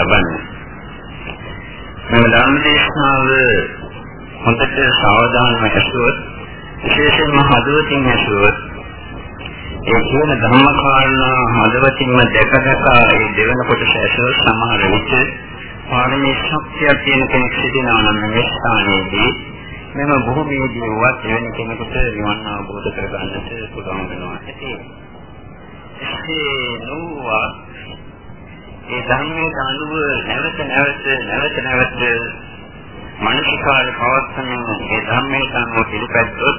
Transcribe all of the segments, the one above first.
ලබන්නේ. මේ ධර්ම දේශනාව හොඳට සාවධානව ඇසුවොත් විශේෂයෙන්ම හදවතින් ඇසුවොත් ඒ කියන ධර්ම කාරණා හදවතින්ම දැක දැක ඒ දෙවන කොටස ඇසුවොත් සමහර විට පාරමී ශක්තියක් තියෙන කෙනෙක් සිටිනවා නම් මේ ස්ථානයේදී මෙම භූමියේදී වත් එවැනි කෙනෙකුට නිවන් අවබෝධ කරගන්නට පුළුවන් වෙනවා. ඒ නෝවා ඒ ධර්මයේ අනුව නැවත නැවත නැවත නැවත මනසිකාරය පවත්වන ඒ ධර්මයේ අනුව පිළිපැද්දොත්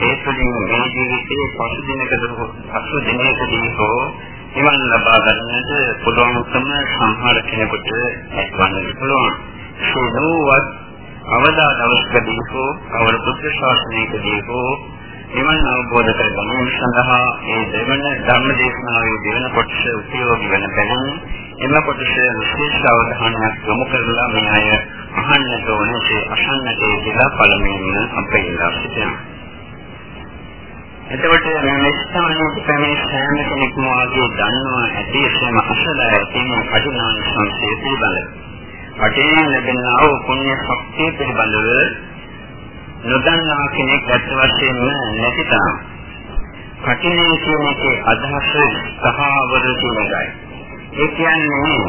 ඒ තුළින් මේ ජීවිතයේ පසු දිනකදී පසු දිනකදී හෝ නිවන් ලබා ගන්නට පුළුවන්කම සම්හාර කෙනෙකුට ඇතිවන්න පුළුවන්. ඒ නෝවත් අවදා දවසකදී හෝ කවර බුද්ධ ශාසනයකදී හෝ නිවන් අවබෝධ කර ගැනීම සඳහා ඒ දෙවන ධර්ම දේශනාවේ දෙවන කොටස උපයෝගී වන බැවින් එම කොටස විශේෂ අවධානයක් යොමු කරලා මේ අය අහන්නට ඕනේ අසන්නට කියලා පළමුවෙන්ම අපේ ඉල්ලා සිටිනවා. එතකොට මේ ස්ථානයේ පැමිණි සෑම කෙනෙක්ම වාගේ දන්නවා ඇති එසේම අසලා තියෙන කටුනාන් සංසේ පිළිබඳව. අටේ ලැබෙනා වූ පුණ්‍ය ශක්තිය පිළිබඳව නොදන්නා කෙනෙක් ඇත්ත වශයෙන්ම නැති තරම්. කටිනේ කියන එකේ අදහස සහවර කියන එකයි. ඒ කියන්නේ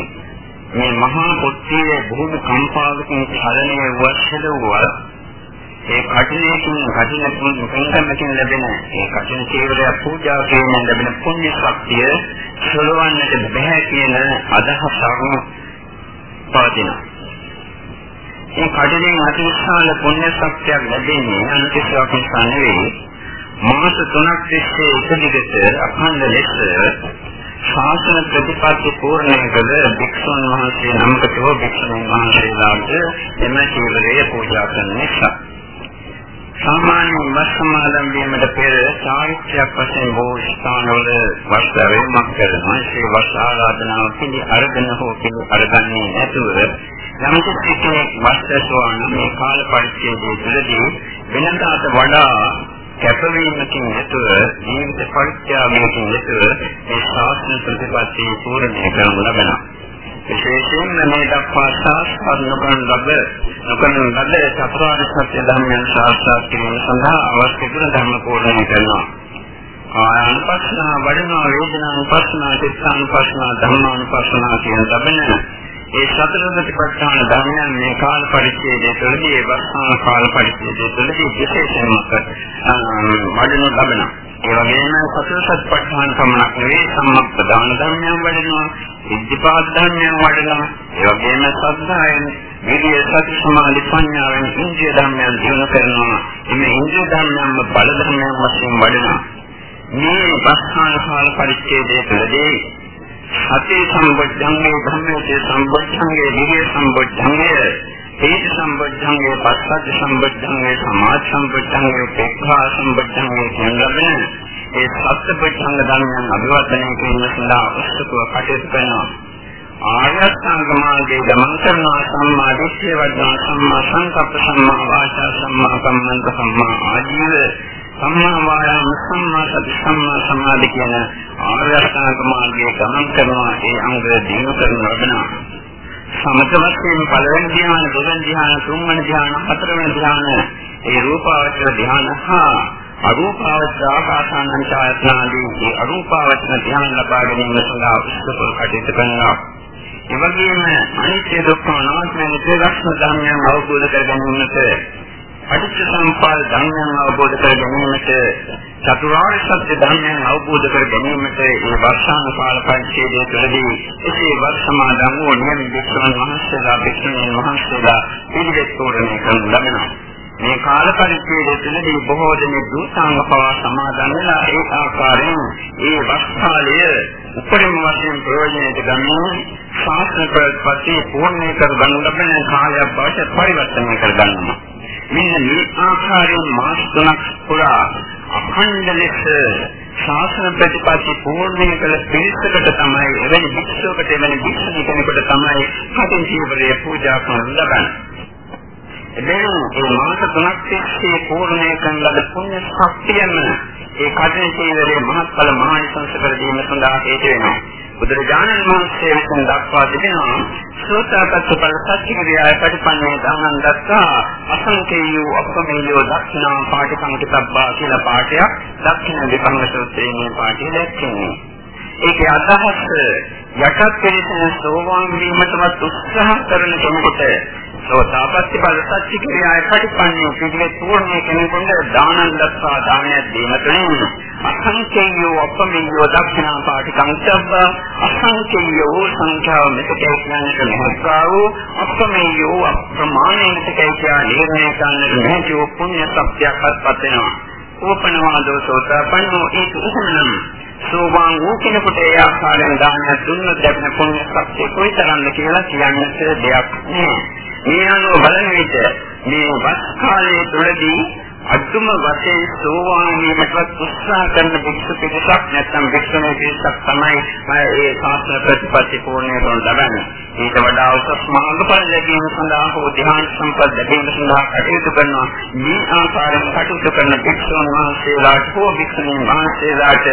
මේ මහා කුට්ටියේ බොහෝ කම්පාවකින් චලනය වශයෙන් ඒ කටිනේකින් කටිනකින් සංකම්මකින් ලැබෙන ඒ කටින චේවරය පූජා කිරීමෙන් ලැබෙන පුණ්‍ය ශක්තිය සලවන්නට බෑ කියන අදහසක් පවතිනවා. මේ කඩලෙන් අතිශාල පුණ්‍ය ශක්තියක් ලැබෙන්නේ අනිත්‍යයක් නිසා නෙවෙයි. මාස 3ක් තිස්සේ ඉදිරියට අඛණ්ඩ ලෙස ශාසන ප්‍රතිපත්ති පූර්ණය කළ භික්ෂුන් වහන්සේ නමකට හෝ භික්ෂුන් වහන්සේලාට එම චීවරය පූජා කරන නිසා සාමාන්‍ය වස් සමාදන් වීමට පෙර චාරිත්‍රාක් වශයෙන් බොහෝ ස්ථානවල වස් දරේමක් කරනවා. ඒ වස් ආරාධනාව පිළි අරගෙන හෝ පිළි අරගන්නේ නැතුව යම් කෙනෙක් වස්තසෝන මේ කාල පරිච්ඡේදයේ තුළදී වෙනදාට වඩා කැපවීමකින් යුතුව ජීවිත පරිත්‍යාගයකින් යුතුව මේ ශාස්ත්‍ර ප්‍රතිපත්තිය පූර්ණය කරනු ලබනවා. විශේෂයෙන්ම මේ දක්වා සාස්ත්‍ර නොකරන ලබ නොකරන ලබ චතුරාර්ය සත්‍ය ධර්මයන් සාක්ෂාත් කිරීම සඳහා අවශ්‍ය කරන ධර්ම පූර්ණය කරනවා. ආයනපස්නා වඩනවා වේදනානුපස්නා චිත්තානුපස්නා ධම්මානුපස්නා කියන ලබන ඒ සතර සතිපට්ඨාන ධර්මයන් මේ කාල පරිච්ඡේදයේ තුළදී ඒ වස්තාන කාල පරිච්ඡේදයේ තුළදී විශේෂයෙන්ම වඩනු ලබනවා. ඒ වගේම සතර සතිපට්ඨාන පමණක් නෙවෙයි සම්මප්පදාන ධර්මයන් වඩනවා, ඉද්ධිපාද ධර්මයන් වඩනවා, ඒ වගේම සද්ධායන විදිය සති සමාධි ප්‍රඥාවෙන් ඉන්ද්‍රිය ධර්මයන් දිනු කරනවා. මේ ඉන්ද්‍රිය ධර්මයන්ම බල ධර්මයන් වශයෙන් වඩනවා. මේ වස්තාන කාල පරිච්ඡේදයේ තුළදී සතේ සම්බොධ්ධංගේ ධම්මයේ සම්බොධ්ධංගේ විරිය සම්බොධ්ධංගේ තේජ සම්බොධ්ධංගේ පස්සද්ධ සම්බොධ්ධංගේ සමාධි සම්බොධ්ධංගේ උපේක්ඛා සම්බොධ්ධංගේ කියන ලබන ඒ සත්බොධ්ධංග ධර්මයන් අභිවර්ධනය කිරීම සඳහා උත්සුකව කටයුතු කරනවා ආයස්ථාංග මාර්ගයේ ගමන් කරනවා සම්මා දිට්ඨිය වඩනවා සම්මා සංකප්ප සම්මා වාචා සම්මා කම්මන්ත සම්මා ආජීව සම්මා වායාම සම්මා සති සම්මා සමාධි කියන ආර්ය අෂ්ටාංග මාර්ගයේ ගමන් කරනවා. ඒ අංග දිනු කරන ලබනවා සමත වශයෙන් පළවෙනි ධ්‍යාන දෙවෙනි ධ්‍යාන තුන්වෙනි ධ්‍යාන හතරවෙනි ධ්‍යාන ඒ රූපාවචර ධ්‍යාන හා අරූපාවචර ආකාසානංචායතනාදී ඒ අරූපාවචර ධ්‍යාන ලබා ගැනීම සඳහා උත්සව කටයුතු කරනවා. ඒ වගේම අනිත්‍ය දුක්ඛ අනාත්ම නිත්‍ය ධර්මයන් අවබෝධ කර ගැනීමට පටිච්ච සම්පදාය ධර්මයන් අවබෝධ කර ගැනීමට චතුරාර්ය සත්‍ය ධර්මයන් අවබෝධ කර ගැනීමට ඒ වර්ෂාන කාල පරිච්ඡේදය තුළදී එසේ වර්ෂමාදන් වූ නියම වික්ෂණ මහස්සලා වික්ෂණ මහස්සලා පිළිවෙත් තෝරණය කරනු ලබනවා. මේ කාල පරිච්ඡේදය තුළදී බොහෝ දෙනෙක් දුසාංග පවා සමාදන් වෙලා ඒ ආකාරයෙන් ඒ වස්තාලය උපරිම වශයෙන් ප්‍රයෝජනයට ගන්න ශාස්ත්‍ර ප්‍රතිපත්ති පූර්ණ කර ගන්න ලබන කාලයක් බවට පරිවර්තනය කර ගන්නවා. මෙන්න මේ ආකාරයෙන් මාස තුනක් පුරා අඛණ්ඩ ලෙස ශාසන ප්‍රතිපත්ති පූර්ණය කළ පිළිසකට තමයි එවැනි භික්ෂුවකට එවැනි භික්ෂුණී කෙනෙකුට තමයි කටින් ජීවරය පූජා කරන ලබන්නේ. එබැවින් මේ මාස තුනක් තිස්සේ පූර්ණය කරන ලද පුණ්‍ය ශක්තියම ඒ කටින් ජීවරයේ මහත්ඵල මහානිසංස කර දීම සඳහා හේතු වෙනවා. බුදුරජාණන් වහන්සේ විසින් දක්වා තිබෙනවා සෝතාපට්ඨ ඵල සත්‍චිකිරියාය පරිපන්නේ ධම්මං දත්තා අසංකේයෝ අපමේයෝ දක්ෂිනා පාටිසංකිතබ්බා කියලා පාඨයක් දක්ෂින විභංග සූත්‍රයේ මේ පාඨය දැක්වෙන්නේ. ඒකේ අදහස යටත් පිළිසන සෝවාන් වීමටවත් උත්සාහ කරන කෙනෙකුට සෝතාපට්ටි බල සත්‍ය ක්‍රියාවේ ප්‍රතිපන්නේ පිළිවෙත් පූර්ණයේ කෙනෙකුට දානන් දස්සා දානයක් දීම තුළින් අසංකේයෝ අපමෙයෝ දක්ෂිනා පාටි කංසබ්බ අසංකේයෝ සංඛ්‍යාව මෙතකේ කියන්නේ මහත්කා වූ අපමෙයෝ අප්‍රමාණය මෙතකේ කියන්නේ නිර්ණය කරන්න නැතිව පුණ්‍ය සත්‍යයක්පත් වෙනවා. ඕපනවාදෝ සෝතාපන්නෝ ඒක උසමනම් සෝවාන් වූ කෙනෙකුට ඒ ආකාරයෙන් දානයක් දුන්නොත් ලැබෙන පුණ්‍ය ශක්තිය කොයිතරම්ද කියලා කියන්නට දෙයක් නෑ. මේ අනුව බලන විට මේ වස් කාලයේ තුලදී අදුම වශයෙන් සෝවාන් වීමටවත් උත්සාහ කරන භික්ෂු පිරිසක් නැත්නම් භික්ෂුණී පිරිසක් තමයි මේ ශාස්ත්‍ර ප්‍රතිපත්ති පූර්ණය කරන ලබන්නේ. ඊට වඩා උසස් මාර්ගඵල ලැබීම සඳහා හෝ ධ්‍යාන සම්පත් ලැබීම සඳහා කටයුතු කරනවා. මේ ආකාරයෙන් කටයුතු කරන භික්ෂුන් වහන්සේලාට හෝ භික්ෂුණීන් වහන්සේලාට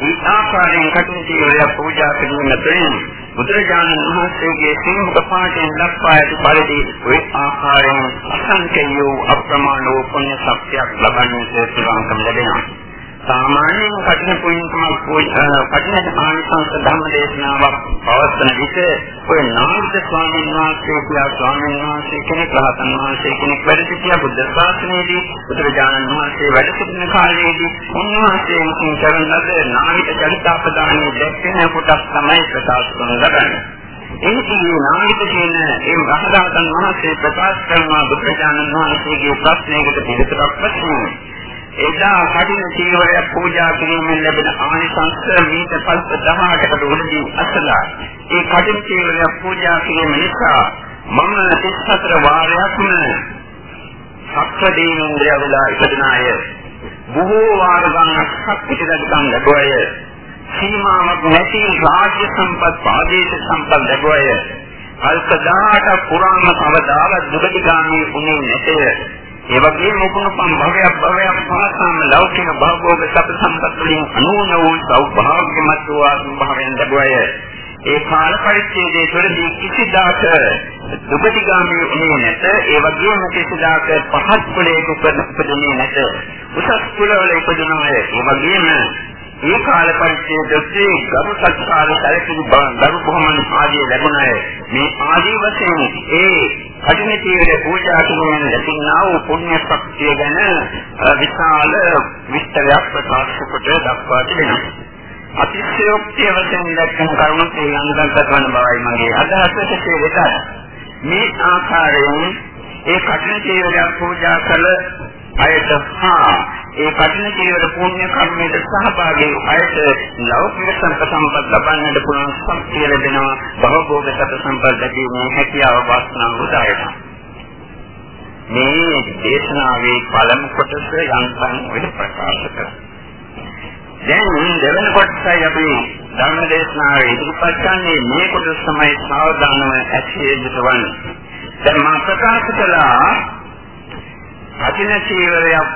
මේ ආකාරයෙන් කටයුතු කරලා පූජා කිරීම තුළින් බුදුරජාණන් වහන්සේගේ සිංහක පාඨයෙන් දක්වා ඇති පරිදි ඔය ආකාරයෙන් අසංකේය අප්‍රමාණ වූ පුණ්‍ය ශක්තියක් ලබන්නට පුළුවන්කම ලැබෙනවා. සාමාන්‍යයෙන් කටින පුණ්‍යකමක් කටින ආනිසංස ධර්ම දේශනාවක් පවත්වන විට ඔය නාගද ස්වාමීන් වහන්සේ කියලා ස්වාමීන් වහන්සේ කෙනෙක් රහතන් වහන්සේ කෙනෙක් වැඩ සිටියා බුද්ධ ශාසනයේදී බුදුරජාණන් වහන්සේ වැඩ සිටින කාලයේදී උන්වහන්සේ විසින් කරන ලද නාගික චරිතාපදානයේ දැක්වෙන කොටස් තමයි ප්‍රකාශ කරන ලබන්නේ. එනිදී නාගික කියන ඒ රහතන් වහන්සේ ප්‍රකාශ කරන බුදුරජාණන් වහන්සේගේ ප්‍රශ්නයකට පිළිතුරක් වශයෙන් එදා කඩින චීවරය පූජා කිරීමෙන් ලැබෙන ආනිසංස මීට පස්ස 18කට උඩදී අසලා. ඒ කඩින චීවරය පූජා කිරීම නිසා මම 34 වාරයක්ම සක්‍රදීනේන්ද්‍රය වෙලා ඉපදින අය බොහෝ වාර ගණනක් සක්විතිදකම් ලැබුවය සීමාවක් නැති රාජ්‍ය සම්පත් පාදේශ සම්පත් ලැබුවය අල්ප 18 පුරාණ කවදාවත් දුගතිගාමී වුණේ නැතේ ඒ වගේම මොකුණුපම් භවයක් භවයක් පාසාම ලෞකික භවෝග සප සම්පත් වලින් අනුන වූ සෞභාග්‍යමත් වූ ආත්මභාවයෙන් ලැබුවය. ඒ කාල පරිච්ඡේදයේ තුළදී කිසිදාක දුගතිගාමී වුණේ නැත. ඒ වගේම කිසිදාක පහත් කුලයක උපදින්නේ නැත. උසස් කුලවල ඉපදුනා අය ඒ වගේම ඒ කාල පරිච්ඡේදයේ ගරු සත්කාර සැලකිලි ගරු බොහොමන් ආදී ලැබුණාය. මේ ආදී වශයෙන් ඒ කටින තීවර පූජා කිරීමෙන් ලැබෙනා වූ පුණ්‍ය ශක්තිය ගැන විශාල විස්තරයක් ප්‍රකාශ කොට දක්වා තිබෙනවා. අතිශයෝක්තිය වශයෙන් දැක්වෙන කරුණු ශ්‍රී වන බවයි මගේ අදහස කෙසේද මේ ආකාරයෙන් ඒ කටින තීවරය පූජා කළ අයට හා ඒ කටින ජීවන පුණ්‍ය කර්මයට සහභාගී අයට ලෞකික සම්පත් ලබන්නට පුළුවන් ශක්තිය ලැබෙනවා. භවභෝග සත සම්පත් ලැබීමේ හැකියාව වාසනාව උදායනවා මේ දේශනාවේ පළමු කොටස යන්තම් වෙන ප්‍රකාශ කරනවා දැන් දෙවන කොටසයි අපි ධර්ම දේශනාවේ ඉදිරිපත් කරන්නේ. මේ කොටස තමයි සාවධානව ඇසිය යුතු වන්නේ දැන් මා ප්‍රකාශ කළා අදින චීවරයක්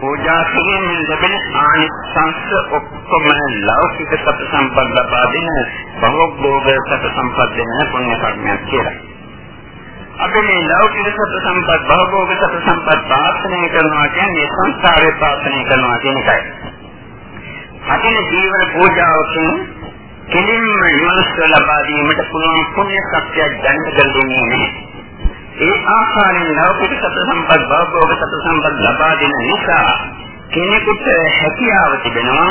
පූජා කිරීමෙන් ලැබෙන ආනිසංස ඔක්කොම ලෞකික සත් සම්පත් ලබා දෙන භවෝගෝග සත් සම්පත් දෙන පුණ්‍ය කර්මයක් කියලා. අපි මේ ලෞකික සත් සම්පත් භවෝග සත් සම්පත් ප්‍රාර්ථනා කරනවා කියන්නේ සංසාරේ ප්‍රාර්ථනා කරනවා කියන එකයි. අදින ජීවන පූජාවකින් කෙලින්ම නිවනස්ස ලබා දීමට පුළුවන් පුණ්‍ය ශක්තියක් දැනගන්න දෙන්නේ නැහැ. ඒ ආකාරයෙන් ලෞකික සත්‍ය සම්පත් භවෝග සත්‍ය සම්පත් ලබා දෙන නිසා කෙනෙකුට හැකියාව තිබෙනවා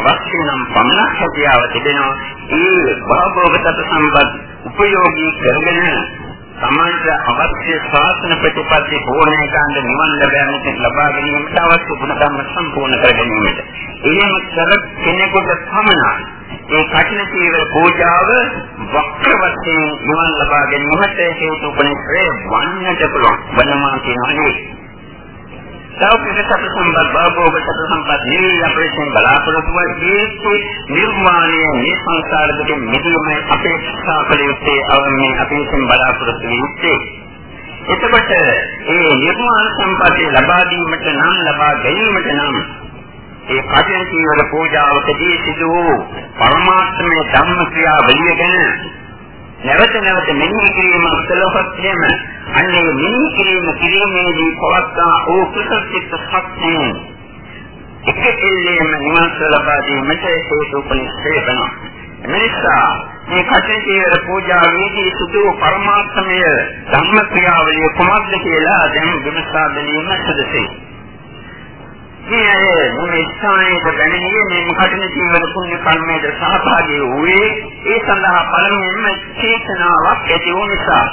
අවශ්‍ය නම් පමණක් හැකියාව තිබෙනවා ඒ භවෝග සත්‍ය සම්පත් උපයෝගී කරගෙන සමාජ අවශ්‍ය ශාසන ප්‍රතිපත්ති ඕනෑ ගන්න නිවන් ලැබෙන්නට ලබා ගැනීමට අවශ්‍ය ගුණ ධර්ම සම්පූර්ණ කර ගැනීමට. එහෙම කර කෙනෙකුට පමණයි ඒ කඨින සීවර පූජාව වක්‍ර වශයෙන් නිවන් ලබා ගැනීමට හේතු උපනිශ්‍රේ වන්නට පුළුවන්. වන්නවා කියනවානේ. සෞඛ්‍ය සත්‍ය සම්පත් භවෝග සත්‍ය සම්පත් නිවි අපේක්ෂෙන් බලාපොරොත්තු වෙන්නේ නිර්මාණය මේ සංසාර දෙකෙන් මිදීම අපේක්ෂා කළ යුත්තේ අවමේ අපේක්ෂෙන් බලාපොරොත්තු වෙන්නේ. එතකොට ඒ නිර්මාණ සම්පත්තිය ලබා දීමට නම් ලබා ගැනීමට නම් ඒ කටින චීවර පූජාවකදී සිදු වූ පරමාර්ථමය ධම්ම ක්‍රියාවලිය ගැන නැවත නැවත මෙනෙහි කිරීම කළොත් එහෙම අන්නේ මෙනෙහි කිරීම කිරීමේදී පවත්නා ඕ කුසල චිත්ත ශක්තිය එක එල්ලේම නිවන්ස ලබා දීමට හේතු උපනිෂේ වෙනවා. එනිසා මේ කටේකීර පූජාවේදී සිදු පරමාර්ථමය ධර්ම ක්‍රියාවලිය කොහොමද කියලා දැන් විමසා බැලීම සුදුසුයි. මේ මේ ස්ථානයේ දැනෙන්නේ මේ කටින ජීවන පුණ්‍ය කර්මයේ සහභාගී වූයේ ඒ සඳහා පළමුවෙන්ම චේතනාවක් ඇති වූ නිසා.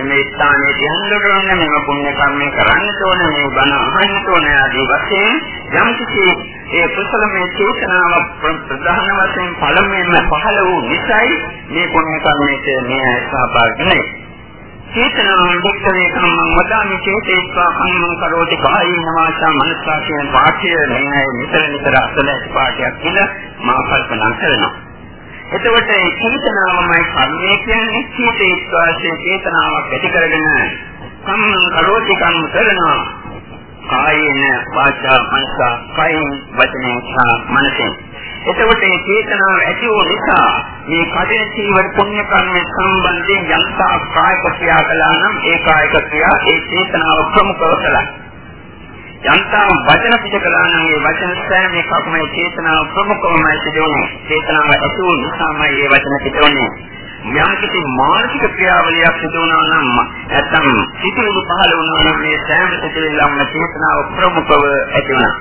මේ ස්ථානයේ තියන්න ඕනේ මේ පුණ්‍ය කර්මය කරන්න ඕනේ මේ බණ අහන්න ඕනේ ආදී වශයෙන් යම් කිසි ඒ කුසලමය චේතනාව ප්‍රධාන වශයෙන් පළමුවෙන්ම පහළ වූ නිසායි මේ පුණ්‍ය කර්මයේ මේ සහභාගී වෙන්නේ. චේතනාව වික්ෂණය කම්මං වදාමි චේතේස්වා කම්මං කරෝති කායේන වාචා මනසා කියන වාක්‍ය මේ නිතර නිතර අසල ඇති පාඩයක් කියලා මා කල්පනා කරනවා. එතකොට මේ චේතනාවමයි කර්මය කියන්නේ චේතේ විශ්වාසයේ චේතනාවක් ඇති කරගෙන කම්මං කරෝති කම්ම කරනවා. කායේන වාචා මනසා කයින් වචනෙන් සහ මනසෙන්. එතකොට මේ චේතනාව ඇති වූ නිසා මේ කඩේ සීවර පුණ්‍ය කර්ම සම්බන්ධයෙන් යම්තා කායික ක්‍රියා කළා නම් ඒ කායික ක්‍රියා ඒ චේතනාව ප්‍රමුඛව කළා යන්තම් වචන පිට කළා නම් ඒ වචන සෑම එකක්ම චේතනාව ප්‍රමුඛවමයි සිදුවන්නේ. චේතනාව ඇති වූ නිසාමයි ඒ වචන පිටවන්නේ. යම් කිසි මානසික ක්‍රියාවලියක් සිදු වුණා නම් නැත්නම් සිතුවිලි පහළ වුණා නම් මේ සෑම සිතුවිල්ලක්ම චේතනාව ප්‍රමුඛව ඇති වෙනවා.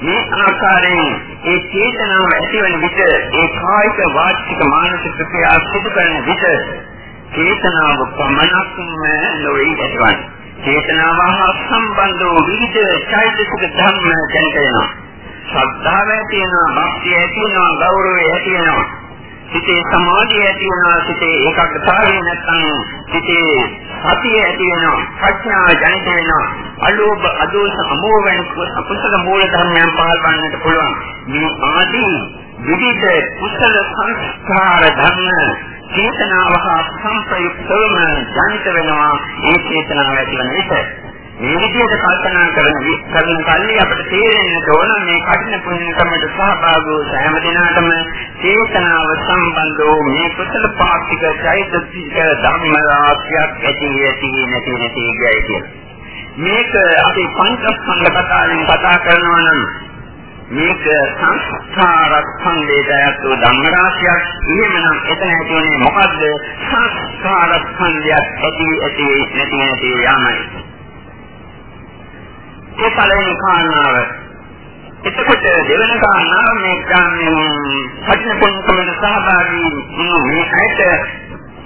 මේ ආකාරයෙන් ඒ චේතනාව ඇතිවන විට ඒ කායික වාචික මානසික ක්‍රියා සිදු කරන විට චේතනාව පමණක්ම නොවේ ඇතිවන්නේ. චේතනාව හා සම්බන්ධ වූ විවිධ චෛතසික ධර්ම දැනගෙනවා. ශ්‍රද්ධාව ඇති වෙනවා, භක්තිය ඇති වෙනවා, ගෞරවය ඇති වෙනවා. සිතේ සමාධිය ඇති වෙනවා, සිතේ ඒකාග්‍රතාවය නැත්නම් සිතේ සතිය ඇති වෙනවා, ප්‍රඥාව ජනිත වෙනවා. අලෝභ, අදෝස, අමෝහ වෙන කුසල මූල ධර්මයන් පහළ වන්නට පුළුවන්. මේ ආදී විවිධ කුසල සංස්කාර ධර්ම චේතනාව හා සංප්‍රයුක්තවම ජනිත වෙනවා ඒ චේතනාව ඇතිවන විට මේ විදිහට කල්පනා කරන කරන කල්ලි අපිට තේරෙන්න ඕන මේ කഠින පුණ්‍යකමට සහභාගී වූ සෑම දිනකටම චේතනාව සම්බන්ධව මේ කුසල පාක්ෂික චෛතසික ධම්ම රාශියක් ඇති ඇති නැති නැති ගියයි කියන මේක අපි පංචස්කන්ධ කතාවෙන් කතා කරනවා නම් මේක සංස්කාර සංවේදයක් වූ ධම්ම රාශියක්. එහෙමනම් එතන ඇතිවන්නේ මොකද්ද? සංස්කාර සංවේදයක් ඇති ඇති නැති නැති යමයි. ඒ පළවෙනි කාරණාව. එතකොට දෙවෙනි කාරණාව මේ ගාමී පටින පොන්කමට සහභාගී මේ ඇයට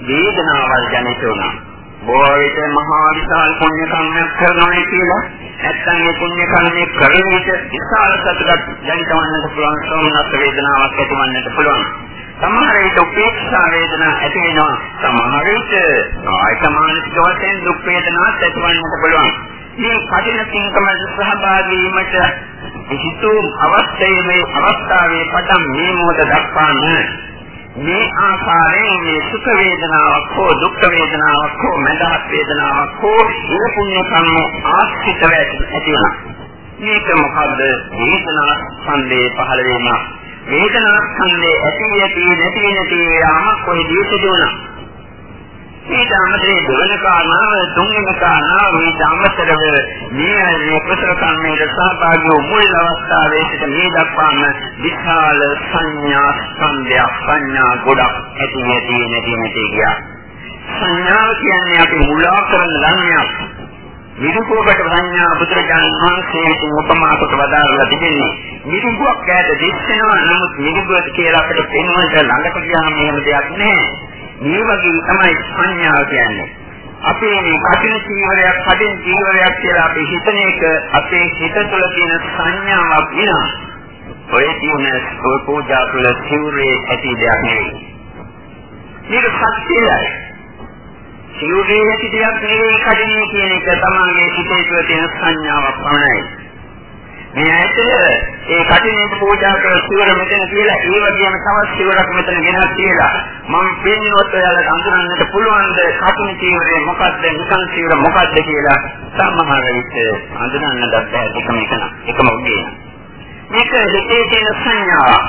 වේදනාවල් ජනිත වුණා. බොහෝ විට මහා විශාල පුණ්‍ය කර්මයක් කරනවා කියලා නැත්නම් මේ පුණ්‍ය කර්මයේ කරන විට විශාල සතුටක් දැනිටවන්නට පුළුවන් සෝමනස් වේදනාවක් ඇතිවන්නට පුළුවන්. සමහර විට උපේක්ෂා වේදනා ඇති වෙනවා. සමහර විට කායික මානසික වශයෙන් දුක් වේදනාවක් ඇතිවන්නට පුළුවන්. මේ කටින පින්කමට සහභාගී වීමට හිතු අවස්ථයේ අවස්ථාවේ පටන් මේ මොහොත දක්වාම මේ ආකාරයෙන් මේ සුඛ වේදනාවක් හෝ දුක් වේදනාවක් හෝ මඳහත් වේදනාවක් හෝ ඒ පුණ්‍ය කර්ම ආශ්‍රිතව ඇති වෙනවා. මේක මොකද්ද? වේදනා සංදේ පහළ වීම. වේදනා සංදේ ඇති ඇති නැති නැති යාම කොහෙදී සිදුවනවා. ඊට අමතරේ දෙවන කාරණාව තුන්වෙනි කාරණාව මේ ධම්මතරව මේ මේ කුසල කර්මයේ සහභාගී වූ මුල් අවස්ථාවේ සිට මේ දක්වාම විශාල සංඥා ස්කන්ධය සංඥා ගොඩක් ඇති නැති නැති නැති ගියා. සංඥා කියන්නේ අපි මුලා කරන ධර්මයක්. විදුකෝකට සංඥා බුදුරජාණන් වහන්සේ විසින් උපමා කොට වදාරලා තිබෙන්නේ. විදුකුවක් ඈත දිස්සෙනවා. නමුත් විදුකුවට කියලා අපිට පෙන්වන්න ළඟට ගියාම එහෙම දෙයක් නැහැ. මේ වගේ තමයි සංඥාව කියන්නේ. අපේ මේ කටින ජීවරයක් කටින් ජීවරයක් කියලා අපි හිතන එක අපේ හිත තුළ තියෙන සංඥාවක් විනා ඔය කියන ඔය පූජා තුළ සිවුරේ ඇති දෙයක් නෙවෙයි. මේක සත්‍යයයි. සිවුරේ ඇති දෙයක් නෙවෙයි කටිනේ කියන එක තමයි හිතේ තුළ තියෙන සංඥාවක් පමණයි. මේ ඇයිද ඒ කටිනේට පූජා කර සිවර මෙතන කියලා ඒ වගේම තවත් සිවරක් මෙතන ගෙනත් තියලා මම පින්නොත් ඔයාලට අඳුරන්නට පුළුවන්ද කටින සිවරේ මොකද්ද නිකන් සිවර මොකද්ද කියලා සමහර විට අඳුරන්න බැහැ එකම එකන එකම උගේ මේක හිතේ තියෙන සංඥාව.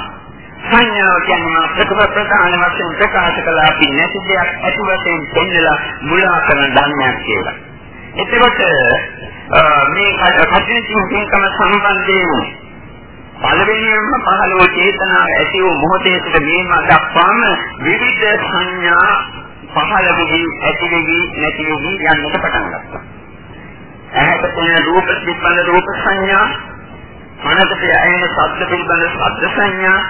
සංඥාව කියන්නේ ප්‍රකප ප්‍රධාන වශයෙන් ප්‍රකාශ කළා අපි නැති දෙයක් ඇති වශයෙන් දෙන්නලා මුලා කරන ධර්මයක් කියලා. එතකොට මේ කටින චින්තනකම සම්බන්ධයෙන් පළවෙනියෙන්ම පහළ වූ චේතනාව ඇති වූ මොහොතේ සිට මේම දක්වාම විවිධ සංඥා පහළ වෙවි ඇති වෙවි නැති වෙවි යන්නට පටන් ගත්තා. ඇහැට පෙනෙන රූප පිළිබඳ රූප සංඥා, මනසට ඇහෙන ශබ්ද පිළිබඳ ශබ්ද සංඥා,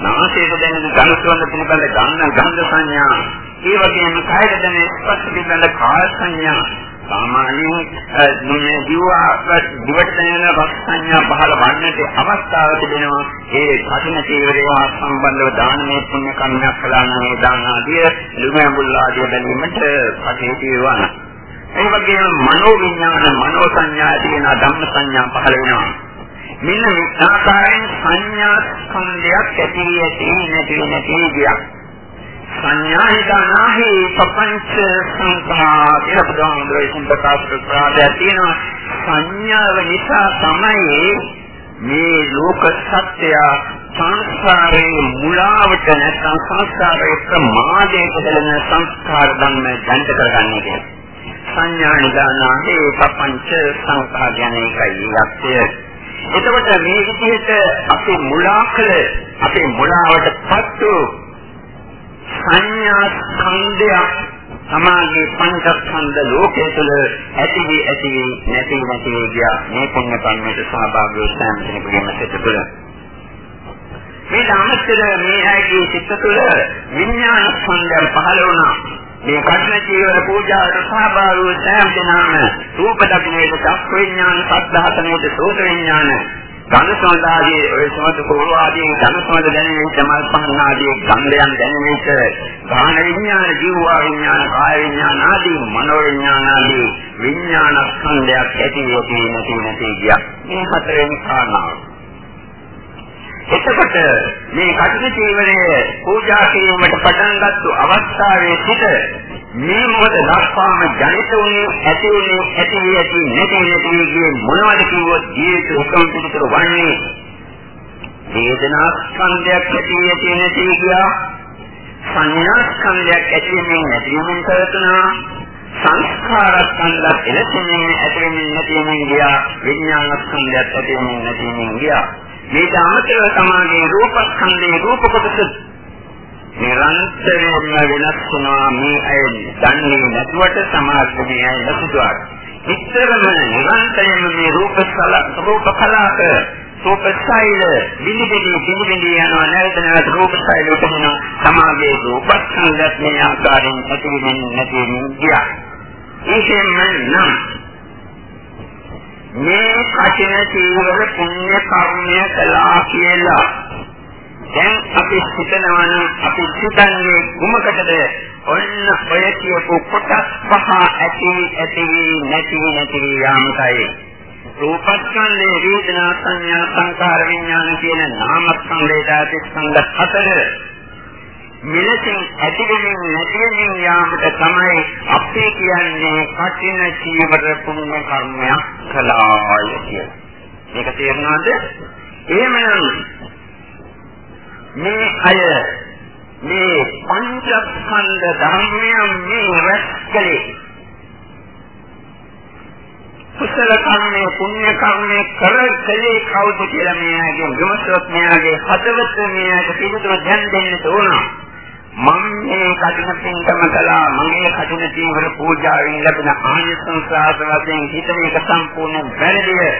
නාසයට දැනෙන ගඳ සුවඳ පිළිබඳ ගන්ධ ගන්ධ සංඥා, ඒ වගේම කයට දැනෙන ස්පර්ශ පිළිබඳ කාය සංඥා සාමාන්‍යයෙන් මේ ජීවා දිවට දැනෙන රස සංඥා පහළ වන්නට අවස්ථාව තිබෙනවා. ඒ කටින චීවරය හා සම්බන්ධව දානමය පුණ්‍ය කර්මයක් කළා නම් ඒ දාන ආදිය ලුමඹුල් ආදිය බැලීමට කටයුතු වෙනවා ඒ වගේම මනෝ විඥාන මනෝ සංඥා කියන ධම්ම සංඥා පහළ වෙනවා. මෙන්න මේ ආකාරයෙන් සංඥා ස්කන්ධයක් ඇති වී ඇති නැති නැති ගියක් සංඥායනාහි පපංච සංඛා කියලා බුදුහාමුදුරේ ප්‍රකාශ ප්‍රාදය තියෙනවා සංඥාව නිසා තමයි මේ ලෝක සත්‍ය සංස්කාරයේ මුලාවට නැත්නම් සංස්කාරයේ ප්‍රමාදයට දෙන සංස්කාර ධර්ම ජනිත කරගන්නේ කියලා. සංඥා නිදානාහි පපංච සංඛා ඥානයයි යක්තිය. එතකොට මේ විදිහට අපේ මුලා කළ අපේ මුලාවට පත්තු සංඥා ස්කන්ධයක් සමාගයේ පංචස්කන්ධ ලෝකයේ තුල ඇති වී ඇති වී නැති නැති ගියා. මේ පුණ්‍ය කර්මයට සහභාගී වූ සෑම කෙනෙකුගේම සිත තුළ. මේ ධාමස්තර මේ ඇගේ සිත තුළ විඥාන ස්කන්ධය පහළ වුණා. මේ කර්ණ ජීවන පූජාවට සහභාගී වූ සෑම දෙනාම රූප දකින්නේද චක්ක විඥාන සද්ධාතනයේද සෝත විඥාන ගන්ධ සමාදාදී ඔය සමත කෝල ආදී ගන්ධ සමාද දැනෙන සමාල් පහන් ආදී ගන්ධයන් දැනෙන ගාහන විඥාන ජීව විඥාන කාය විඥාන ආදී මනෝ විඥාන ආදී විඥාන ස්කන්ධයක් ඇති වෙති නැති නැති ගියා මේ හතරෙනි කාරණාව. එතකොට මේ කටින ජීවනයේ පූජා කිරීමට පටන් ගත්තු අවස්ථාවේ සිට මේ මොකද දක්වාම ජනිත වුණේ ඇති වුණේ ඇති වී ඇති නැති නැති වී මොනවද කිව්වොත් ජීවිත උතුම් පිටතර වන්නේ වේදනා ස්කන්ධයක් ඇති වී ඇති නැති ගියා සංඥා ස්කන්ධයක් ඇති වෙමින් නැති වෙමින් කරතුනා සංස්කාර ස්කන්ධයක් එලෙසින් ඇති වෙමින් නැති වෙමින් ගියා විඥාන ස්කන්ධයක් ඇති වෙමින් නැති වෙමින් ගියා මේ ධාමතර සමාගයේ රූප ස්කන්ධයේ රූප කොටස නිරන්තරයෙන්ම වෙනස් වෙනවා මේ අය දන්නේ නැතුවට සමාජයේ අය නැතුවට. ඉතරම නිරන්තරයෙන්ම මේ රූප සල රූප කලාප රූප සෛල බිලිබිලි බිලිබිලි යනවා නැවත නැවත රූප සෛල උපදින සමාජයේ රූප සංගත මේ ආකාරයෙන් ඇතිවෙමින් නැතිවෙමින් ගියා. ඒකෙන් නම් මේ කටින චීවර පුණ්‍ය කර්මය කළා කියලා දැන් අපි හිතනවා නම් අපි හිතන්නේ කුමකටද ඔන්න ඔය කියපු කොටස් පහ ඇති ඇති නැති නැති යාමකයි රූපස්කන්ධේ වේදනා සංඥා සංකාර විඥාන කියන නාමස්කන්ධයට ඇති ස්කන්ධ හතර මෙලෙසින් ඇතිවෙමින් නැතිවෙමින් යාමට තමයි අපි කියන්නේ කටින චීවර පුණ්‍ය කර්මයක් කළාය කියලා. මේක තේරෙනවද? එහෙමනම් මේ අය මේ පංචස්කන්ධ ධර්මයන් මේ රැස්කලේ. කුසල කර්මයේ පුණ්‍ය කර්මයේ කර කලේ කවුද කියලා මෙයාගේ විමසොත් මෙයාගේ හදවත මෙයාගේ පිළිතුර දැන් දෙන්න ඕන. මම මේ කටින පින්කම කළා මගේ කටින ජීවර පූජාවෙන් ලැබෙන ආනිසංසාර වශයෙන් හිත මේක සම්පූර්ණ වැරදිය.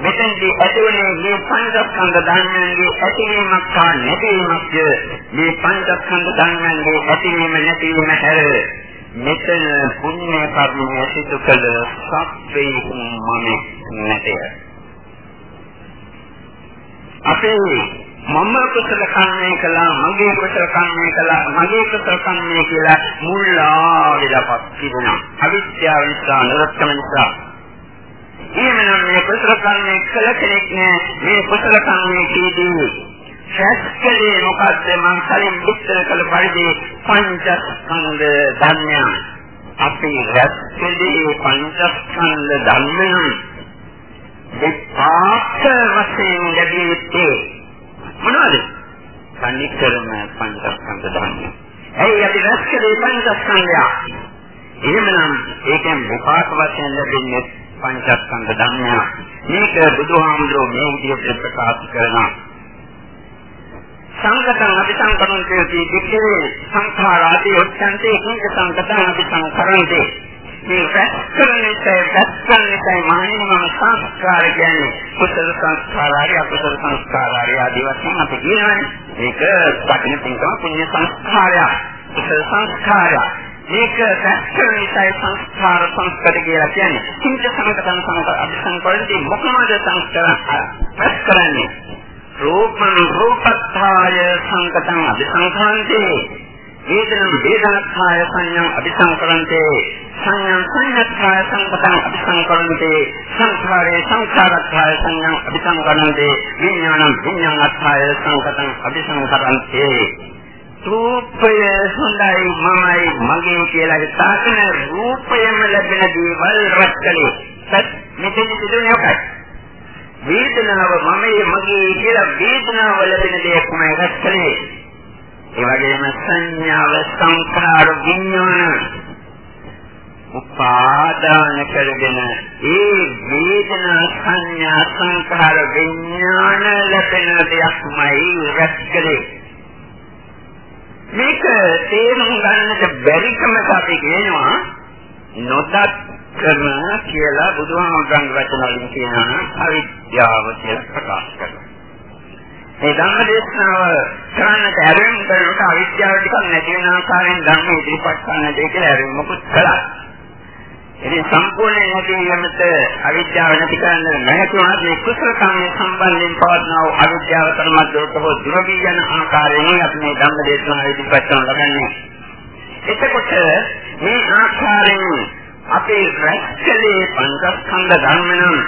මෙතෙන්දී ඇතිවන්නේ මේ පංචස්කන්ධ ධර්මයන්ගේ ඇතිවීමක් හා නැතිවීමක්ද මේ පංචස්කන්ධ ධර්මයන්ගේ ඇතිවීම නැතිවීම හැර මෙතන පුණ්‍ය කර්මය සිදු කළ සත්වේ මම නැතය. අපේ මම කුසල කර්මය කළා මගේ කුසල කර්මය කළා මගේ කුසල කර්මය කියලා මුල්ලා විලපත් තිබුණා. අවිද්‍යාව නිසා නරකම නිසා එහෙමනම් මේ කුසල කර්මයේ කළ කෙනෙක් නෑ මේ කුසල කර්මයේ කීදී ශස්ත්‍රයේ මොකද්ද මං කලින් විස්තර කළ පරිදි පංචස්කන්ධ ධර්මයන් අපි රැස්කෙදී පංචස්කන්ධ ධර්මයන් දෙපාක්ෂ වශයෙන් ලැබිය යුත්තේ මොනවද? සම්නික්‍රම පංචස්කන්ධ ධර්ම. ඇයි අපි රැස් කළේ පංචස්කන්ධය? එහෙමනම් ඒකෙන් විපාක වශයෙන් ලැබෙන්නේ පංචස්කන්ධ ධර්මය. මේක බුදුහාමුදුරුවෝ මේ විදිහට ප්‍රකාශ කරනවා. සංකතං අபிසංකරන්තේ දික්කේ සංඛාරාදී උච්ඡන්තේ කිංක සංකතං අபிසංකරන්තේ මේ වැස්කරන්නේ වැස්කරන්නේ මහණෙනිම සංස්කාර කියන්නේ කුසල සංස්කාරය අකුසල සංස්කාරය ආදී වශයෙන් අපි කියනවානේ මේක දකින්න තියෙනවා පුණ්‍ය සංස්කාරය කුසල සංස්කාරය මේක සැක්ෂර නිසායි සංස්කාර සංස්කෘත කියලා කියන්නේ. චින්ත සමගතන සමග අභිසංකල්පදී මොකමද සංස්කාර ප්‍රස් කරන්නේ? රූපං රූපත්ථාය සංකතං අභිසංඛාන්තේ වේදනං වේදනත්ථාය සංඤං අභිසංකරන්තේ සංඤං සංඤත්ථාය සංකතං අභිසංකරන්තේ සංඛාරේ සංඛාරත්ථාය සංඤං අභිසංකරන්තේ විඥානං විඥානත්ථාය සංකතං අභිසංකරන්තේ රූපය හොඳයි මමයි මගේ කියලා හිතාගෙන රූපයම ලැබෙන දේවල් රැක්කලේ මෙතන සිදුවන්නේ ඔකයි වේදනාව මමයේ මගේ කියලා වේදනාව ලැබෙන දෙයක්මයි රැස්කලේ. ඒ වගේම සංඥාව සංකාර විඥාන උපාදාන කරගෙන ඒ වේදනා සංඥා සංකාර විඥාන ලැබෙන දෙයක්මයි රැස්කලේ. මේක තේරුම් ගන්නට බැරිකමට අපි කියනවා නොදත් කරනවා කියලා බුදුහාමුදුරන් වචන වලින් කියනවා අවිද්‍යාව කියලා ප්‍රකාශ කරනවා. මේ ධර්ම දේශනාව කරන්නට ඇරෙන්න කරනකොට අවිද්‍යාව ටිකක් නැති වෙන ආකාරයෙන් ධර්ම ඉදිරිපත් කරන්න දෙය කියලා ඇරෙන්න මොකද කළා. ඉතින් සම්පූර්ණයෙන් නැති වීමට අවිද්‍යාව නැති කරන්න නැතුණා මේ කුසල කර්මයේ සම්බන්ධයෙන් පවත්නා වූ අවිද්‍යාව තරමද්දට හෝ දුර වී යන ආකාරයෙන් අපි මේ ධම්ම දේශනාව ඉදිරිපත් කරන ලබන්නේ. එතකොට මේ ආකාරයෙන් අපේ රැක්කලේ පංචස්කන්ධ ධර්ම නම්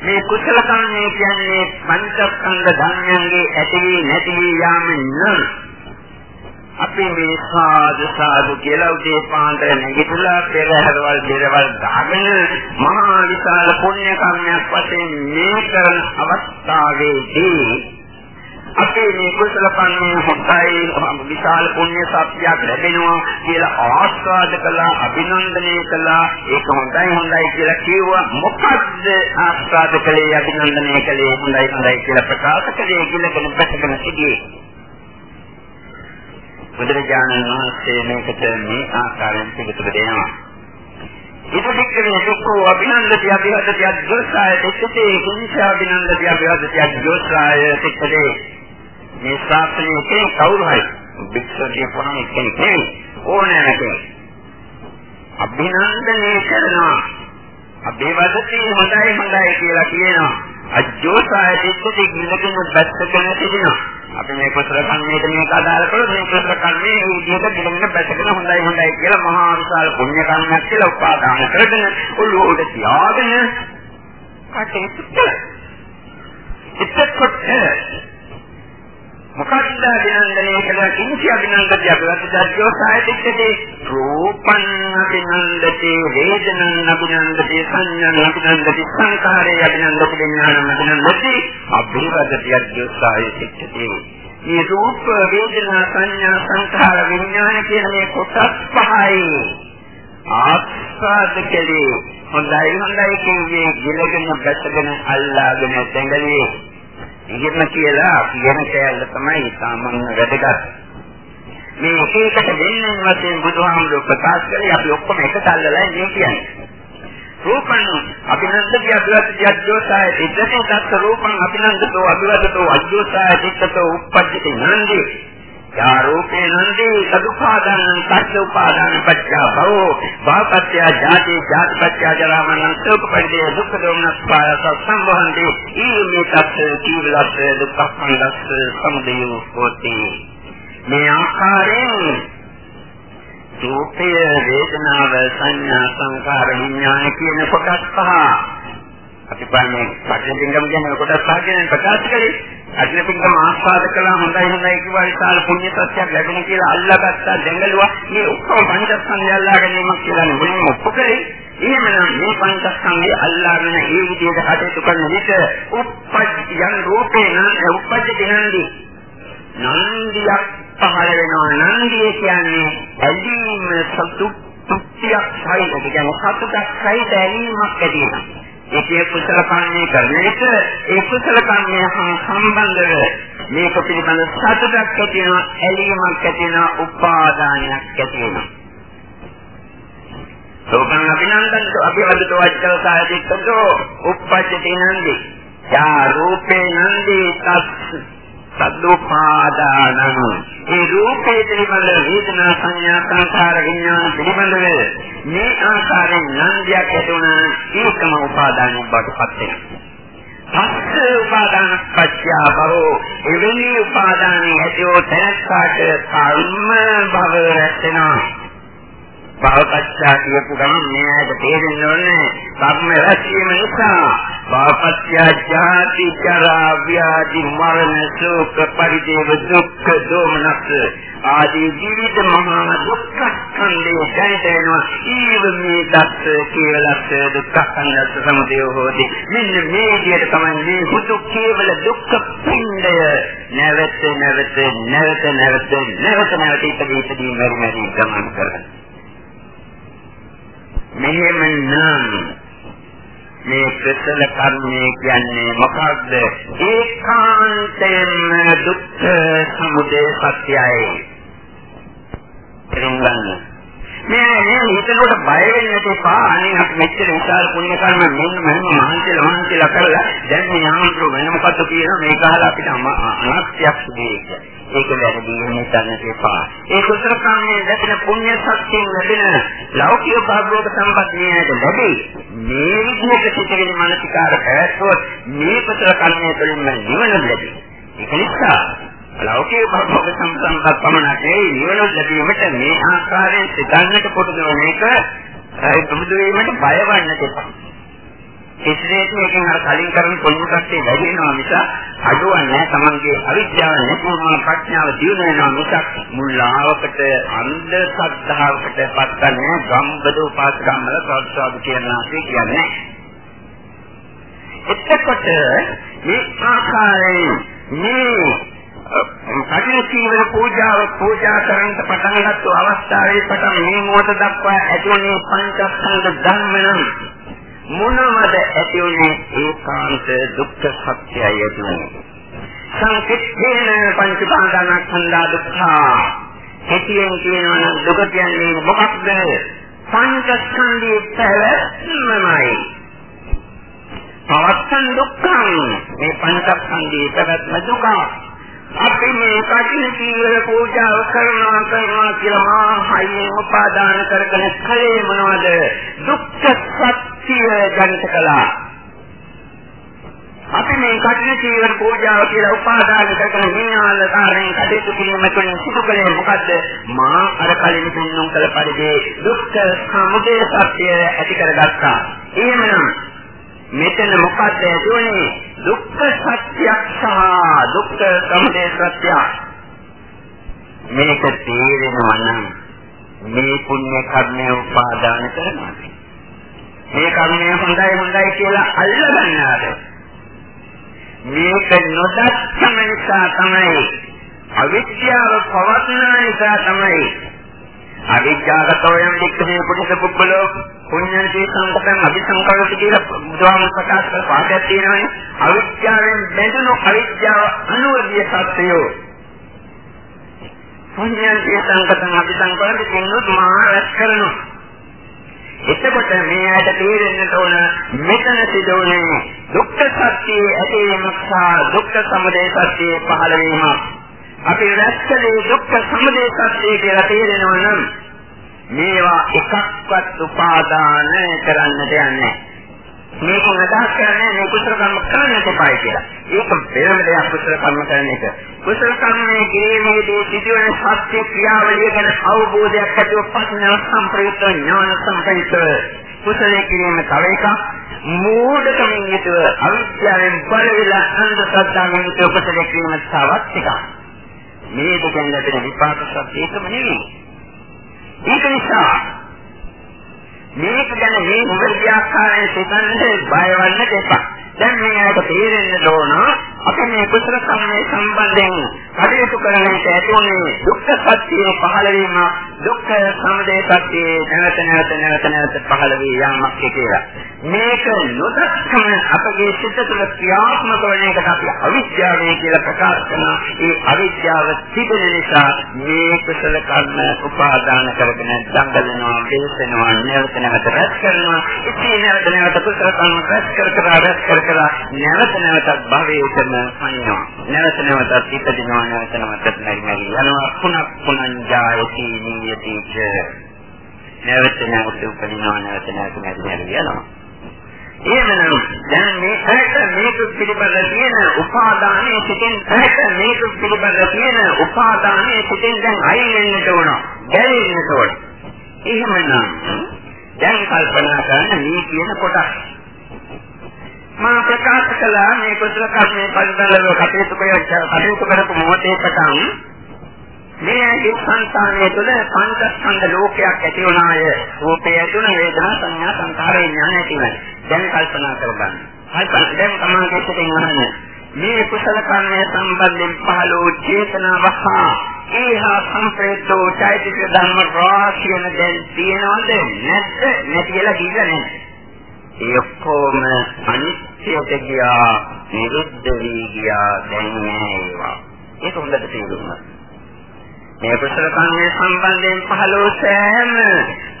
මේ කුසල කර්මය කියන්නේ පංචස්කන්ධ ධර්මයන්ගේ ඇති වී නැති වී යාම නම් අපි මේ සාදු සාදු කියලා උදේ පාන්දර නැගිටලා පෙරහැරවල් පෙරවල් දාගෙන මහා විශාල පුණ්‍ය කර්මයක් වශයෙන් මේ කරන අවස්ථාවේදී අපේ මේ කුසල කන්නේ හොඳයි විශාල පුණ්‍ය සත්‍යයක් ලැබෙනවා කියලා ආස්වාද කළා අභිනන්දනය කළා. ඒක හොඳයි හොඳයි කියලා කිව්වා. මොකද්ද ආස්වාද කළේ අභිනන්දනය කළේ? හොඳයි හොඳයි කියලා ප්‍රකාශ කළේ කියලා පැත්තකට සිටියේ. බුදුරජාණන් වහන්සේ මේකට මේ ආකාරයෙන් පිළිතුරු දෙනවා. ඉදිරිකරේ දුක්ඛ අභිනන්දති අභිවදති අද්දෝසාය තිත්තේ කුංච අභිනන්දති අභිවදති අද්දෝසාය තිත්තේ මේ ශාස්ත්‍රයේ තියෙන කවුරු හරි වික්ෂෝතිය පොරණ කෙනෙක් නෙවෙයි. ඕනෑම කෙනෙක් අභිනන්දනය කරනවා. අභිවදති හොඳයි හොඳයි කියලා කියනවා. අජෝසාය දෙක්කේ ගිලගෙන බැස්සගෙන සිටිනවා අපි මේ කුසල කර්මයට මේක අදාළ කරලා මේ කුසල කර්මයේ ඒ විදිහට ගිලගෙන බැස්සගෙන හොඳයි හොඳයි කියලා මහා විශාල පුණ්‍ය කර්මයක් කියලා උපාදාන කරගෙන ඔළුව උඩ තියාගෙන කටයුතු කළා එතකොට මොකක්ද අභිනන්දනය කළා කිංචි අභිනන්දති අපවත්ජෝ සායතික්කේ රූපං අභිනන්දති වේදනං අභිනන්දති සංඥං අභිනන්දති සංඛාරේ අභිනන්දති විඥානං අභිනන්දති අභිවදති අජ්ජෝ සායතික්කේ මේ රූප වේදනා සංඥා සංඛාර විඥාන කියන මේ කොටස් පහයි ආස්වාද කෙරේ. හොඳයි හොඳයි කියන්නේ ගිලගෙන බැසගෙන අල්ලාගෙන දැඟලේ. ඉගෙනම කියලා කියන කෑල්ල තමයි සාමාන්‍ය වැදගත්. මේ එක එකට දෙන්නෙන් වශයෙන් බුදුහාමුදුරුවෝ ප්‍රකාශ කරේ අපි ඔක්කොම එක තල්ලලා ඉන්නේ කියන්නේ. රූපං අභිනන්දති අභිවදති අජ්ජෝසාය ඉද්දතේ තත් රූපං අභිනන්දතෝ අභිවදතෝ අජ්ජෝසාය චිත්තතෝ උප්පජ්ජති නන්දි යා රූපේ නන්දී සදුපාදාන සත්‍ය උපාදාන පත්‍ය භවෝ භවපත්‍ය ජාති ජාති පත්‍ය ජරා මරණ ශෝක පරිදේ දුක්ඛ දෝමනස් පායස සම්භවන්ති ඊමේ තත් කීවලස් දුක්ඛ සංගස් සමුදය හෝති. මේ ආකාරයෙන් රූපය වේදනාව සංඥා සංකාර විඥාන කියන කොටස් පහ. අපි පන්නේ පටිච්චසමුප්පාද කියන කොටස් පහ කියන ප්‍රකාශ කරේ. අදිනපිටම ආස්වාද කළා හොඳයි හොඳයි කිව්වා. විශාල පුණ්‍ය සත්‍යයක් ලැබෙන කියලා අල්ලාගත්තා දැඟලුවා. මේ ඔක්කොම පංචස්කන්ධය අල්ලා ගැනීමක් කියලා නෙවෙයි. ඔක්කොකේ එහෙමනම් මේ පංචස්කන්ධය අල්ලාගෙන ඒ විදිහට කටයුතු කරන විට උප්පජ්ජයන් රූපේ නම් උප්පජ්ජ දිනන්දි නන්දියක් පහළ වෙනවා. නන්දිය කියන්නේ ඇලීම සතුටුක් සුක්තියක් සහිත කියන්නේ සතුටක් සහිත ඇලීමක් ඇති වෙනවා. ඒකේ කුසල කර්මයේ කරන එක ඒ කුසල කර්මය හා සම්බන්ධව මේක පිළිබඳ සතුටක් ඇති වෙනවා ඇලීමක් ඇති වෙනවා උපාදානයක් ඇති වෙනවා. සෝකං අභිනන්දන අභිවදතෝ අච්චල සායතික්කෝ උප්පජ්ජති නන්දි. යා රූපේ නන්දි තස් සද්දෝපාදානං. ඒ රූපේ පිළිබඳ වේදනා සංඥා සංකාර විඥාන පිළිබඳව මේ ආකාරයෙන් නන්දියක් ඇතිවන ඒකම උපාදානයක් බවට පත් වෙනවා. පස්ස උපාදාන පත්‍ය භවෝ එවැනි උපාදානයේ ඇතිවෝ තැනකට කර්ම භව රැස්වෙනවා භවපච්චා කියපු ගමන් මේ ඇයිද තේරෙන්න ඕනේ කර්ම රැස්වීම නිසා භවපච්චා ජාති ජරා ව්‍යාධි මරණ ශෝක පරිදේව දුක්ඛ දෝමනස් ආදී ජීවිත මහා දුක්ඛ ස්කන්ධය දැනෙනවා ඊව මේ දස්ස කේවලස්ස දුක්ඛ සංයස්ස සමුදය හෝති. මෙන්න මේ විදිහට තමයි මේ හුතු කේවල දුක්ඛ පින්ඩය නැවත නැවත නැවත නැවත නැවත නැවත ඉදදී ඉදදී මෙරි මෙරි ගමන් කරන්නේ මෙහෙම නම් මේ කුසල කර්මය කියන්නේ මොකක්ද? ඒකාන්තයෙන්ම දුක්ඛ සමුදය සත්‍යයි. තේරුම් ගන්න. මේ මේ හිතනකොට බය වෙන්න එපා. අනේ අපි මෙච්චර විශාල පුණ්‍ය කර්ම මෙන්න මෙහෙම මහන්සියලා මහන්සියලා කරලා දැන් මේ යාමතුරු වෙන මොකද්ද කියනවා මේක අහලා අපිට අනත්යක් සිදුවේ කියලා. ඒක වැරදි වෙන්නේ ගන්නට එපා. ඒ කුසල කර්මයෙන් ලැබෙන පුණ්‍ය ශක්තියෙන් ලැබෙන ලෞකික භාග්‍යක සම්පත්තියට ලැබෙයි. මේ විදිහට සිටින මානසිකාර පැවැත්වුවොත් මේ කුසල කර්මය තුළින්ම නිවන ලැබෙයි. ඒක නිසා ලෞකික භාග්‍යක සම්පන්නත් පමණක් නෙවෙයි නිවන ලැබීමට මේ ආකාරයෙන් සිතන්නට පුරුදු වෙන එක ඒ පුරුදු වීමට බය වන්නට එපා. කිසිදේක එකෙන් අර කලින් කරන පොළොව කට්ටේ වැඩි වෙනවා මිස අඩුවන්නේ නැහැ තමන්ගේ අවිද්‍යාව නැතිවම ප්‍රඥාව දියුණු වෙනවා මිසක් මුල්ලාවකට අන්ධ ශ්‍රද්ධාවකට පත්න්නේ ගම්බද උපාසකම්වල ප්‍රසාද කියනාසේ කියන්නේ එතකොට මේ ආකාරයෙන් මේ කටින සීවර පූජාව පූජා කරන්න පටන් ගත්ත අවස්ථාවේ පටන් මේ මොහොත දක්වා ඇතිවන්නේ පංචස්කන්ධ ධර්ම නම් මොනවද ඇති උනේ ඒකාන්ත දුක්ඛ සත්‍යය ඇති උනේ සංකිට්ඨේන පංචපාදානස්කන්ධා දුක්ඛා. හිතියෙන් කියනවා නම් දුක කියන්නේ මොකක්ද? පංචස්කන්ධයේ පැවැත්මමයි. පවත්තන් දුක්ඛං. මේ පංචස්කන්ධයේ පැවැත්ම දුක. අපි මේ කටින සීල පූජාව කරනවා කරනවා කියලා මා හයියෙන් උපාදාන කරගෙන කලේ මොනවද දුක්ඛ සත්‍ය ජනිත කළා. අපි මේ කටින ජීවන පූජාව කියලා උපාදාන කරන විඥාන කාරණේ කටයුතු කිරීම තුළින් සිදු කළේ මොකද්ද? මා අර කලින් පෙන්වුම් කළ පරිදි දුක්ඛ සමුදය සත්‍ය ඇති කරගත්තා. එහෙමනම් මෙතන මොකද්ද ඇතුනේ? දුක්ඛ සත්‍යයක් සහ දුක්ඛ සමුදය සත්‍යයක්. මේක තේරෙනවා නම් මේ පුණ්‍ය කර්මය උපාදාන කරනවා. මේ කර්මය හොඳයි හොඳයි කියලා අල්ලගන්නාද මේක නොදක්කම නිසා තමයි අවිද්‍යාව පවත්නා නිසා තමයි අවිද්‍යාවතෝ යම් වික්කමේ පුරුෂ පුබ්බලෝ පුඤ්ඤන්ති සංකතං අபிසංකල්පති කියලා බුදුහාම ප්‍රකාශ කළ පාඩයක් තියෙනවානේ. අවිද්‍යාවෙන් බැඳුණු අවිද්‍යාව අනුවර්ය සත්‍යෝ පුඤ්ඤන්ති සංකතං අபிසංකල්පති කියනොත් මහා රැස් කරනවා. එතකොට මේ ඇයට තේරෙන්නට ඕන මෙතන සිදුවන්නේ දුක්ඛ සත්‍යයේ ඇතිවීමක් සහ දුක්ඛ සමුදය සත්‍යයේ පහළ වීමක්. අපි රැස්කලේ දුක්ඛ සමුදය සත්‍යය කියලා තේරෙනවා නම් මේවා එකක්වත් උපාදාන කරන්නට යන්නේ මේක අදහස් කරන්නේ මේ කුසල කර්ම කරන්නට එපායි කියලා. ඒක වෙනම දෙයක් කුසල කර්ම කරන එක. කුසල කර්මයේ කිරීමේදී සිදුවන සත්‍ය ක්‍රියාවලිය ගැන අවබෝධයක් ඇතිව පස්නව සම්ප්‍රයුක්ත ඥාන සම්ප්‍රයුක්ත කුසලයේ කිරීම තව එකක් මූඩකමින් යුතුව අවිද්‍යාවෙන් බලවිලා අන්ධ සත්‍යාවෙන් යුතුව උපසලක් වීම තවත් එකක්. මේ දෙකෙන් ලැබෙන විපාක සත්‍ය එකම නෙවෙයි. ඒක නිසා මේක ගැන මේ නිවැරදි ආකාරයෙන් සිතන්නේ බය වන්නට එපා. දැන් මේකට තේරෙන්න ඕන අපි මේ කුසල කර්මයේ සම්බන්ධයෙන් කටයුතු කරන විට ඇතිවන්නේ දුක්ඛ සත්‍ය පහළ වීම දුක්ඛ සමුදය සත්‍ය නැවත නැවත නැවත නැවත පහළ වී යාමක් කියලා. මේක නොදක්කම අපගේ සිත තුළ ක්‍රියාත්මක වන එකට අපි අවිද්‍යාවයි කියලා ප්‍රකාශ කරනවා. ඒ අවිද්‍යාව තිබෙන නිසා මේ කුසල කර්ම උපාදාන කරගෙන දඟලනවා, දේශනවා, නැවත නැවත රැස් කරනවා. ඉතින් නැවත නැවත කුසල කර්ම රැස් කර කර රැස් කර කර නැවත නැවතත් භවයටම පනිනවා. නැවත නැවතත් ඉපදිනවා, නැවත නැවතත් මෙරි මෙරි යනවා. පුනක් පුනංජායති නියති ච. නැවත නැවත උපදිනවා, නැවත නැවත මෙරි මෙරි යනවා. එහෙමනම් දැන් මේ ඇයට මේක පිළිබඳ තියෙන උපාදානයේ සිටින් ඇයට මේක පිළිබඳ තියෙන උපාදානයේ සිටින් දැන් අයින් වෙන්නට ඕන. ගැලෙන්නට ඕන. එහෙමනම් දැන් කල්පනා කරන්න මේ කියන කොටස් මා ප්‍රකාශ කළා මේ කුසල කර්මයේ පරිදලව කටයුතු කටයුතු කරපු මොහොතේ පටන් මේ ඇගේ සංස්කාරයේ තුළ පංචස්කන්ධ ලෝකයක් ඇති වුණාය. රූපය තුන වේදනා සංඥා සංකාර විඥාන ඇති වෙනවා. දැන් කල්පනා කරගන්න. කල්පනා දැන් තමයි සිතින් අහන්නේ. මේ කුසල කර්මය සම්බන්ධයෙන් පහළ වූ චේතනාව හා ඒහා සම්ප්‍රේතෝ චෛතසික ධර්ම රාශියන දැන් තියෙනවද නැත්ද නැති කියලා කිව්ව නැහැ. ඒ ඔක්කොම අනිත්‍යයට ගියා, නිරුද්ධ වී ගියා දැන් නෑ ඒවා. ඒක හොඳට තේරුම් ගන්න. මේ කුසල කර්මයේ සම්බන්ධයෙන් පහළ වූ සෑම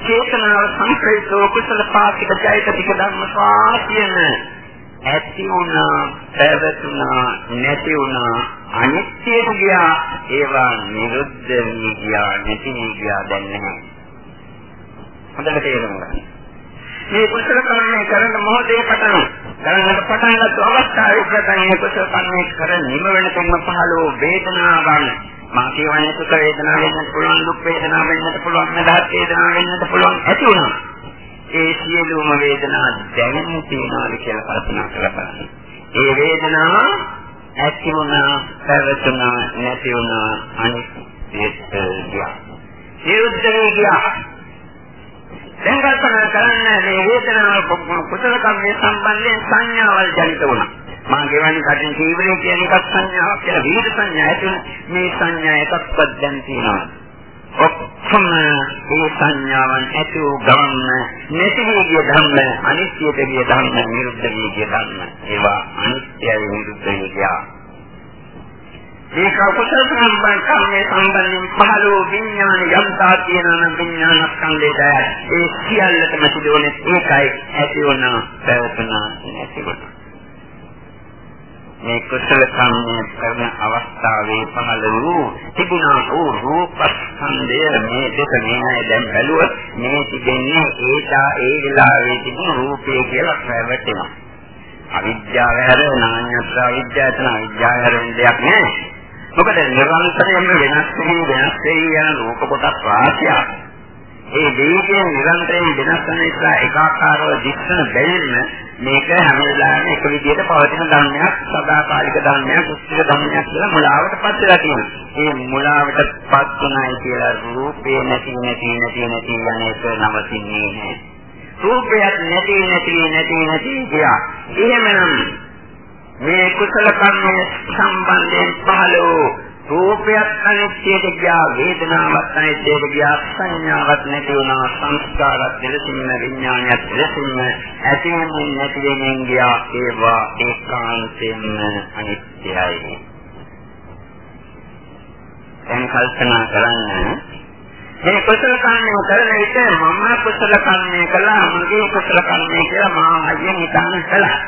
චේතනාව සංකේතෝ කුසල පාතික චෛතසික ධර්ම ශාස්ත්‍රයන ඇති වුණා පැවතුණා නැති වුණා අනිත්‍යයට ගියා ඒවා නිරුද්ධ වී ගියා නැති වී ගියා දැන් නැහැ හොඳට තේරුම් ගන්න මේ කුසල කර්මය කරන මොහොතේ පටන් කරන්නට පටන් ගන්න අවස්ථාවේ ප්‍රථම මේ කුසල කර්මය කර නිම වෙන තුන්ම පහළ වූ වේදනාවන් මා කියවන්නේ සුඛ වේදනාව වෙන්නත් පුළුවන් දුක් වේදනාව වෙන්නත් පුළුවන් මදහත් වේදනාව වෙන්නත් පුළුවන් ඇති වුණා. ඒ සියලුම වේදනා දැනෙන්න තියනවාද කියලා කල්පනා කරලා බලන්න. ඒ වේදනාව ඇති වුණා, පැවතුණා, නැති වුණා, අනිත්‍යයට ගියා. නිරුද්ධ ගියා. දැන් කල්පනා කරන්න මේ වේදනාව කුසල කර්මයේ සම්බන්ධයෙන් සංඥාවල් ජනිත වුණා. මා ගෙවන්නේ කටින් කීවරේ කියන එකක් සංඥාවක් කියලා විවිධ සංඥා ඇතුළේ මේ සංඥා එකක්වත් දැන් තියෙනවා. ඔක්කොම මේ සංඥාවන් ඇති වූ ගමන් නැති වී ගිය ධර්ම අනිත්‍යද ගිය ධර්ම නිරුද්ධ වී ගිය ධර්ම ඒවා අනිත්‍යයි නිරුද්ධ වී ගියා. ඒක කුසල සම්බන්ධ කර්මයේ සම්බන්ධයෙන් පහළ වූ විඥාන යම්තා කියනනම් විඥාන ස්කන්ධයට ඒ සියල්ලටම සිදුවන්නේ ඒකයි ඇති වුණ පැවතුන නැති වුණ. මේ කුසල කර්මය කරන අවස්ථාවේ පහළ වූ තිබුණා වූ රූපස්කන්ධය මේ දෙක මේයි දැන් බැලුවොත් මේ තිබෙන්නේ ඒකා ඒ වෙලාවේ තිබුණු රූපය කියලා පැවැටෙනවා අවිද්‍යාව හැර නාඤ්‍යත්‍ර අවිද්‍යාව තන අවිද්‍යාව හැර දෙයක් නෑ. මොකද නිරන්තරයෙන්ම වෙනස් වෙමින් වෙනස් වෙයි යන රූප කොටස් රාශියක්. ඒ දෙකෙන් නිරන්තරයෙන් වෙනස් වෙන නිසා ඒකාකාරව දිස්සන බැවින්ම මේක හැම වෙලාවෙම එක විදිහට පවතින ධර්මයක් සදාකාලික ධර්මයක් උත්තික ධර්මයක් කියලා මුලාවට පත් වෙලා තියෙනවා. ඒ මුලාවට පත් වුණායි කියලා රූපේ නැති නැති නැති නැති යන එක නවතින්නේ නැහැ. රූපයක් නැති නැති නැති නැති ගියා. එහෙමනම් මේ කුසල කර්මයේ සම්බන්ධයෙන් පහළ වූ රූපයක් අනිත්‍යයට ගියා වේදනාවක් අනිත්‍යයට ගියා සංඥාවක් නැති වුණා සංස්කාරات දෙලසින්ම විඥානයක් දෙලසින්ම ඇතිවෙමින් නැතිවෙමින් ගියා. ඒවා ඒකාන්තයෙන්ම අනිත්‍යයි. දැන් කල්පනා කරන්න. මේ කුසල කර්මය කරන විට මම කුසල කර්මය කළා මගේ කුසල කර්මය කියලා මා අයියෙන් හිතන්න කළා.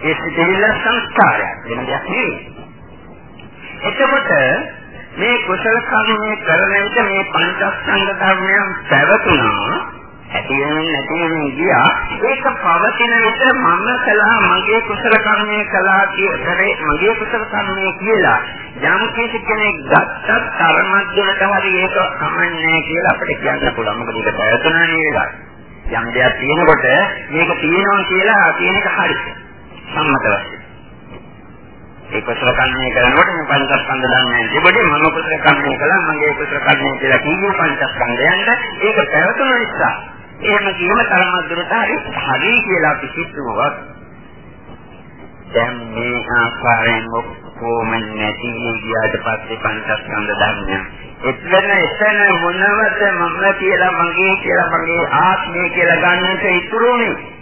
ඒ සිතිවිල්ල සංස්කාරයක්. වෙන දෙයක් නෙවෙයි. එතකොට මේ කුසල කර්මයේ කරන විට මේ පංචස්කන්ධ ධර්මයන් පැවතුනා ඇති වෙනින් නැති වෙනින් ගියා. ඒක පවතින විට මම කළා මගේ කුසල කර්මය කළා කියතරේ මගේ කුසල කර්මය කියලා යම් කෙනෙක් ගත්තත් තරමක් දෙනට හරි ඒක කමන්නේ කියලා අපිට කියන්න පුළුවන්. මොකද ඒක පැවතුනා නේද? යම් දෙයක් තියෙනකොට මේක තියෙනවා කියලා කියන එක හරි. සම්මත වශයෙන්. ඒ කුසල කර්මය කරනකොට මේ පංචස්කන්ධ ධර්මයන් තිබුණේ මම කුසල කර්මය කළා මගේ කුසල කර්මය කියලා කිව්ව පංචස්කන්ධයන්ට. ඒක පැවතුන නිසා. එහෙම කියන තරම දුරට හරි හරි කියලා අපි හිතුවා දැන් මේ ආකාරයෙන් ඔක්කොම නැති ගියාට පස්සේ පංචස්කන්ධ ධර්මයන් එතන එතන මොනවද මම කියලා මගේ කියලා මගේ ආත්මය කියලා ගන්නට ඉතුරුනේ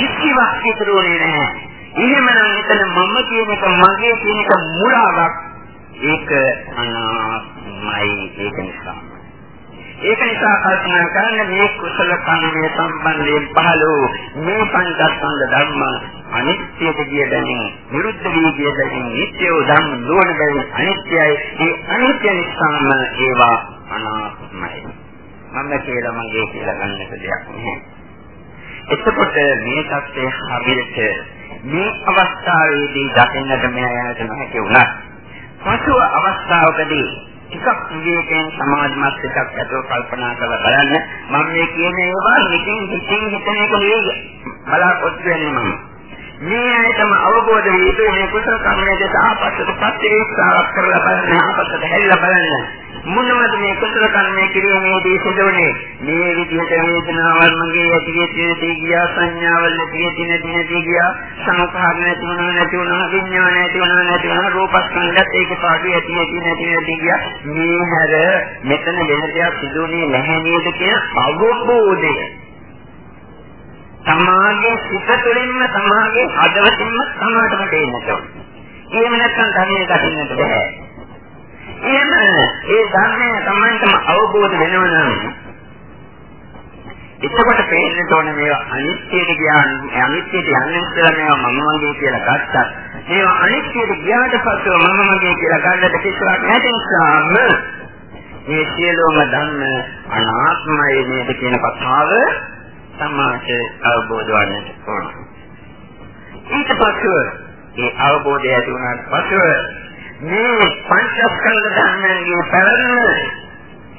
කිසිවක් ඉතුරුනේ නැහැ. එහෙමනම් එතන මම කියන එක මගේ කියන එක මුලාවක්. ඒක අනාත්මයි. ඒක නිසා. ඒක නිසා කල්පනා කරන්න මේ කුසල කර්මයේ සම්බන්ධයෙන් පහළ වූ මේ පංචස්කන්ධ ධර්ම අනිත්‍යද කිය දැනීම නිරුද්ධ වී කිය දැනීම නිට්ටය ධම්ම නොවන බැවින් අනිත්‍යයි. ඒ අනිත්‍ය නිසාම ඒවා අනාත්මයි. මම කියලා මගේ කියලා ගන්නට දෙයක් නැහැ. එතකොට මේ தත්ත්වයේ හැබිරට මේ අවස්ථාවේදී දකින්නට මෙය යන්නට නොහැකි වුණා. පසුව අවස්ථාවකදී ටිකක් විවේකයෙන් සමාධිමත් එකක් ඇතුව කල්පනා කරලා බලන්න. මම මේ කියන ඒවා හිතින් හිතින් හිතන එක නෙවෙයි. බලාපොරොත්තු වෙන්නේ මම. මේ ඇයිතම අවබෝධ වී යුතුයි මේ කුසල කර්මයේ දෙස ආපස්සට පස්සේ ඉස්සාවක් කරලා බලන්න ආපස්සට හැරිලා බලන්න. මොනවද මේ කුසල කර්මයේ කිරීමේදී සිදුවන්නේ මේ විදිහට වේදනාවල් මගේ ඇති ඇති ගියා සංඥාවල් නැති ඇති නැති නැති ගියා සංඛාර නැති වුණා නැති වුණා විඥාන නැති වුණා නැති වුණා රූපස්කන්ධත් ඒක පාඩු ඇති ඇති නැති නැති ගියා මේ හැර මෙතන වෙන දෙයක් සිදුවන්නේ නැහැ නේද කියන අවබෝධය සමාගයේ සිත තුළින්ම සමාගයේ හදවතින්ම සමාතම දෙන්නට ඕනේ. එහෙම නැත්නම් ධර්මයේ දකින්නට බෑ. එහෙම ඒ ධර්මය තමන්ටම අවබෝධ වෙනවනම් එතකොට පේන්න ඕනේ මේවා අනිත්‍යයට කියන්නේ අනිත්‍යයට යන්නේ ඉස්සෙල්ලා මේවා මම මගේ කියලා ගත්තා. මේවා අනිත්‍යයට ගියාට පස්සේ මම මගේ කියලා ගන්නට කිසිවක් නැති නිසාම මේ සියලුම ධර්ම අනාත්මයි නේද කියන කතාව සමාජ අවබෝධ වන්නට ඕන. ඊට පස්සේ ඒ අවබෝධය ඇති වුණාට පස්සේ මේ පංචස්කන්ධ ධර්මයන්ගේ පැවැත්ම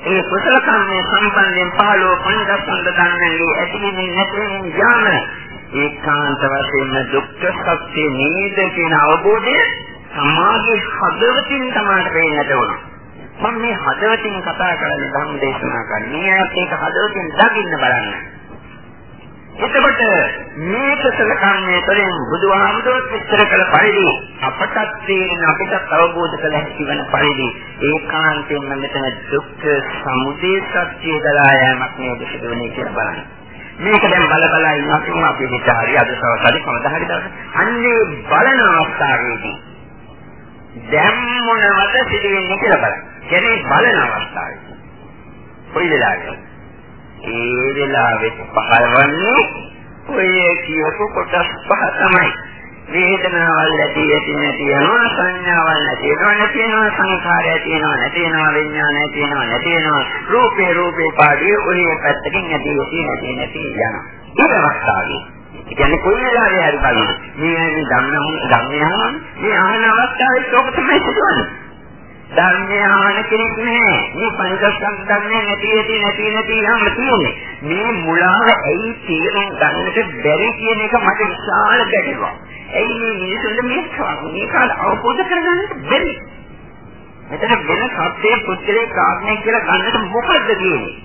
ඒ කුසල කර්මයේ සම්බන්ධයෙන් පහළෝ පංචස්කන්ධ ධර්මයන්ගේ ඇතිවීමෙන් නැතිවීමෙන් යාම ඒකාන්ත වශයෙන්ම දුක්ඛ සත්‍ය නේද කියන අවබෝධය සමාධි හදවතින් තමයි පේන්නට ඕන. මම මේ හදවතින් කතා කරන්නේ ධර්ම දේශනා කරන්නේ. මේක ඒක හදවතින් දකින්න බලන්න. එතකොට මේ කුසල කර්මයේ තුළින් බුදුහාමුදුරුවෝ විස්තර කළ පරිදි අපටත් තේරෙන අපිටත් අවබෝධ කළ හැකි වන පරිදි ඒකාන්තයෙන්ම මෙතන දුක්ඛ සමුදය සත්‍ය දලා යෑමක් නේද සිදුවන්නේ කියලා බලන්න. මේක දැන් බල බල ඉන්නකම අපි හිත හරි අද සවසරි කවදා හරි දවසක් අන්නේ බලන අවස්ථාවේදී දැන් මොනවද සිදුවෙන්නේ කියලා බලන්න. කියන්නේ බලන අවස්ථාවේ. කොයි වෙලාවකද ඒ වෙලාවෙත් පහළවන්නේ ඔය කියපු කොටස් පහ තමයි. වේදනාවල් ඇති ඇති නැති යනවා සංඥාවල් නැති වෙනවා නැති වෙනවා සංඛාරය තියෙනවා නැති වෙනවා විඥානය තියෙනවා නැති වෙනවා. රූපේ රූපේ පාඩිය ඔය පැත්තකින් නැති නැති නැති නැති යනවා. ඒ අවස්ථාවේ. ඒ කියන්නේ කොයි වෙලාවෙ හරි බලන්න. මේ මේ ධම්ම ධම්මයන් මේ ආහන අවස්ථාවේ ඔක තමයි සිදුවන්නේ. ධර්මය ආන කෙනෙක් නෑ. මේ පංචස්කන්ධ ධර්මය නැති ඇති නැති නැති යම් තියෙන්නේ. මේ මුලාව ඇයි තේරුම් ගන්නට බැරි කියන එක මට විශාල ගැටලුවක්. ඇයි මේ මිනිසුන්ට මේ මේ කාල අවබෝධ කරගන්නට බැරි? මෙතන වෙන සත්‍යයේ පුත්‍රේ කාරණේ කියලා ගන්නට මොකද්ද කියන්නේ?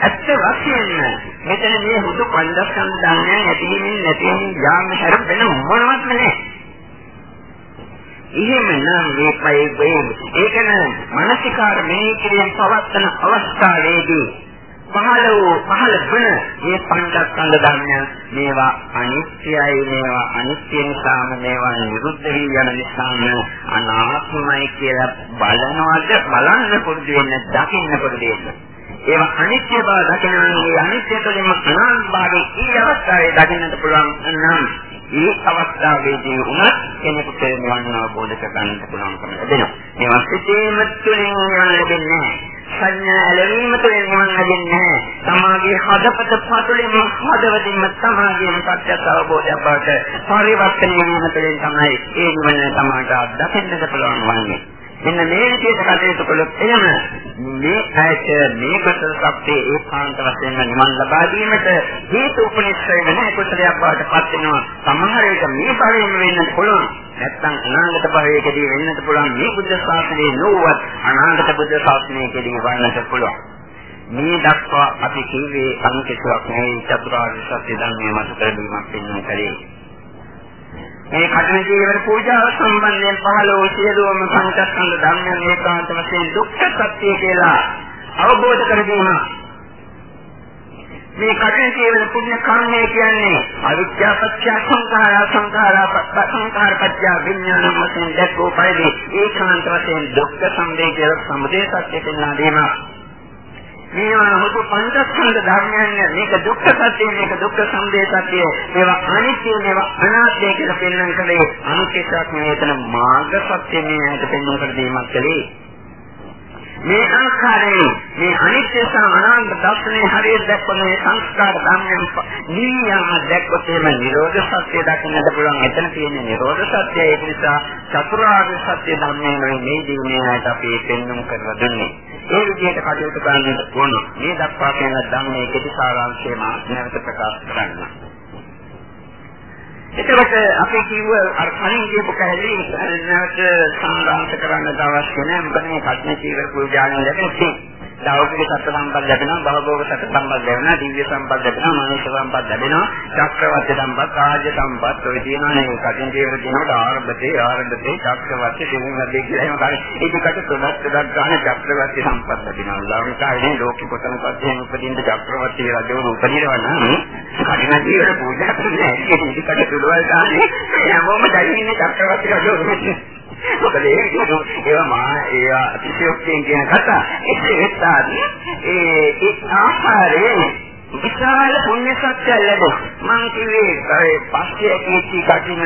ඇත්ත වශයෙන්ම මෙතන මේ හුදු පංචස්කන්ධ ධර්මය නැති වෙමින් නැති වෙමින් යාම හැර වෙන මොනවත්ම නැහැ. එහෙම නම් මේකයි වෙන්නේ. ඒක නම් මානසිකාර මේ කියන පවත්තන අවස්ථාවේදී පහළ වූ පහළ වන මේ පංචස්කන්ධ ධර්මයන් මේවා අනිත්‍යයි මේවා අනිත්‍ය නිසාම මේවා නිරුද්ධ වී යන නිසාම අනාත්මයි කියලා බලනවාද බලන්න පුරුදු වෙන්න දකින්න පුරුදු වෙන්න. ඒවා අනිත්‍ය බව දකිනවා අනිත්‍ය තුළින්ම අනාත්ම භාවයේ ඊ අවස්ථාවේ දකින්නට පුළුවන් නම් මේ අවස්ථාවේදී උනත් කෙනෙකුට නිවන අවබෝධ කරගන්න පුළුවන්කම ලැබෙනවා. මේ වස්තුතේම තුළින් නිවන ලැබෙන්නේ සංඥා ලැබීම තුළින් නිවන ලැබෙන්නේ සමාගයේ හදපත පතුලින්ම හදවතින්ම සමාගයේම සත්‍යත් අවබෝධයක් බවට පරිවර්තනය වීම තුළින් තමයි ඒ නිවන තමයි දකින්නට පුළුවන් වන්නේ. මෙන්න මේ විදිහට කටයුතු කළොත් එහෙම මේ ඇයට මේ කුසල ශක්තිය ඒකාන්ත වශයෙන් නිවන් ලබා දීමට හේතු උපනිශ්‍රය වෙන කුසලයක් බවට පත් වෙනවා. සමහර විට මේ භවයෙන් වෙන්නත් පුළුවන්. නැත්නම් අනාගත භවයකදී වෙන්නත් පුළුවන් මේ බුද්ධ ශාසනයේ නොවත් අනාගත බුද්ධ ශාසනයකදී වන්නත් පුළුවන්. මේ දක්වා අපි කියවේ අනුකිතයක් නෙවෙයි චතුරාර්ය සත්‍ය ධර්මයේ මත කරදීමක් වෙන්නේ කලේ. මේ කඨින ජීවන පූජාව සම්බන්ධයෙන් පහළ වූ සියලුම පංචස්කන්ධ ධර්මයන් ඒකාන්ත වශයෙන් දුක්ඛ සත්‍ය කියලා අවබෝධ කරගන්න. මේ කඨින ජීවන පුණ්‍ය කර්මය කියන්නේ අවිද්‍යා පත්‍ය සංඛාර සංඛාර සංඛාර පත්‍ය විඥාන වශයෙන් දැක්වූ පරිදි ඒකාන්ත වශයෙන් දුක්ඛ සම්දේ කියලා සමුදය සත්‍ය පෙන්වා දීමක්. මේවා හොතු පංචස්කන්ධ ධර්මයන් මේක දුක්ඛ සත්‍ය මේක දුක්ඛ සමුදය සත්‍ය මේවා අනිත්‍ය මේවා අනාත්මය කියලා පෙන්වන කලේ අනිත්‍යයක් මේතන මාර්ග සත්‍ය මේකට පෙන්වන කර දීමක් කලේ. මේ ආකාරයෙන් මේ අනිත්‍ය සහ අනාත්ම දර්ශනයේ හරියට දැක්වන මේ සංස්කාර ධර්මයන් නියම දැක්වොත් එම නිරෝධ සත්‍ය දකින්නට පුළුවන්. එතන තියෙන නිරෝධ සත්‍ය ඒ නිසා චතුරාර්ය සත්‍ය ධර්මයෙන් මේ ජීවනයට අපි පෙන්වමු කරලා දුන්නේ. ඒ විදිහට කටයුතු කරන්නට ඕන. මේ දක්වා කියන ධම්මයේ කෙටි සාරාංශය මා නැවත ප්‍රකාශ කරන්න. එතකොට අපි කිව්ව අර කලින් කියපු කැලේ නැවත සාරාංශ කරන්න අවශ්‍ය නැහැ. මොකද මේ කර්ම ජීවන පූජාවෙන් ලැබෙන්නේ දෞකික සත්‍ය සම්පත් ලැබෙනවා, භවභෝග සත්‍ය සම්පත් ලැබෙනවා, දිව්‍ය සම්පත් ලැබෙනවා, මනුෂ්‍ය සම්පත් ලැබෙනවා, චක්‍රවර්ති සම්පත්, රාජ්‍ය සම්පත් ඔය තියෙනවානේ කටින් ජීවන දිනවල ආරම්භතේ ආරම්භතේ චක්‍රවර්ති දෙවියන්ගේ කියලා එහෙම ගන්න. ඒකට තුනක් තුනක් ගන්න චක්‍රවර්ති සම්පත් ලැබෙනවා. ලෞකිකයිනේ ලෝක කොතනකත් එහෙම උපදින්න චක්‍රවර්ති රජවරු උපදිනවා නම් කටින් ජීවන පූජා කරන්නේ ඒකට තුලවල් ගන්න. හැමෝම දැනෙන්නේ චක්‍රවර්ති රජවරු. මොකද ඒවා මා ඒවා අතිශයෝක්තියෙන් කියන කතා. ඒකත් ඒ ඒ ආහාරයේ විශාල පුණ්‍ය සත්‍ය ලැබෙනවා. මම කිව්වේ පස්සේ කීටි කටින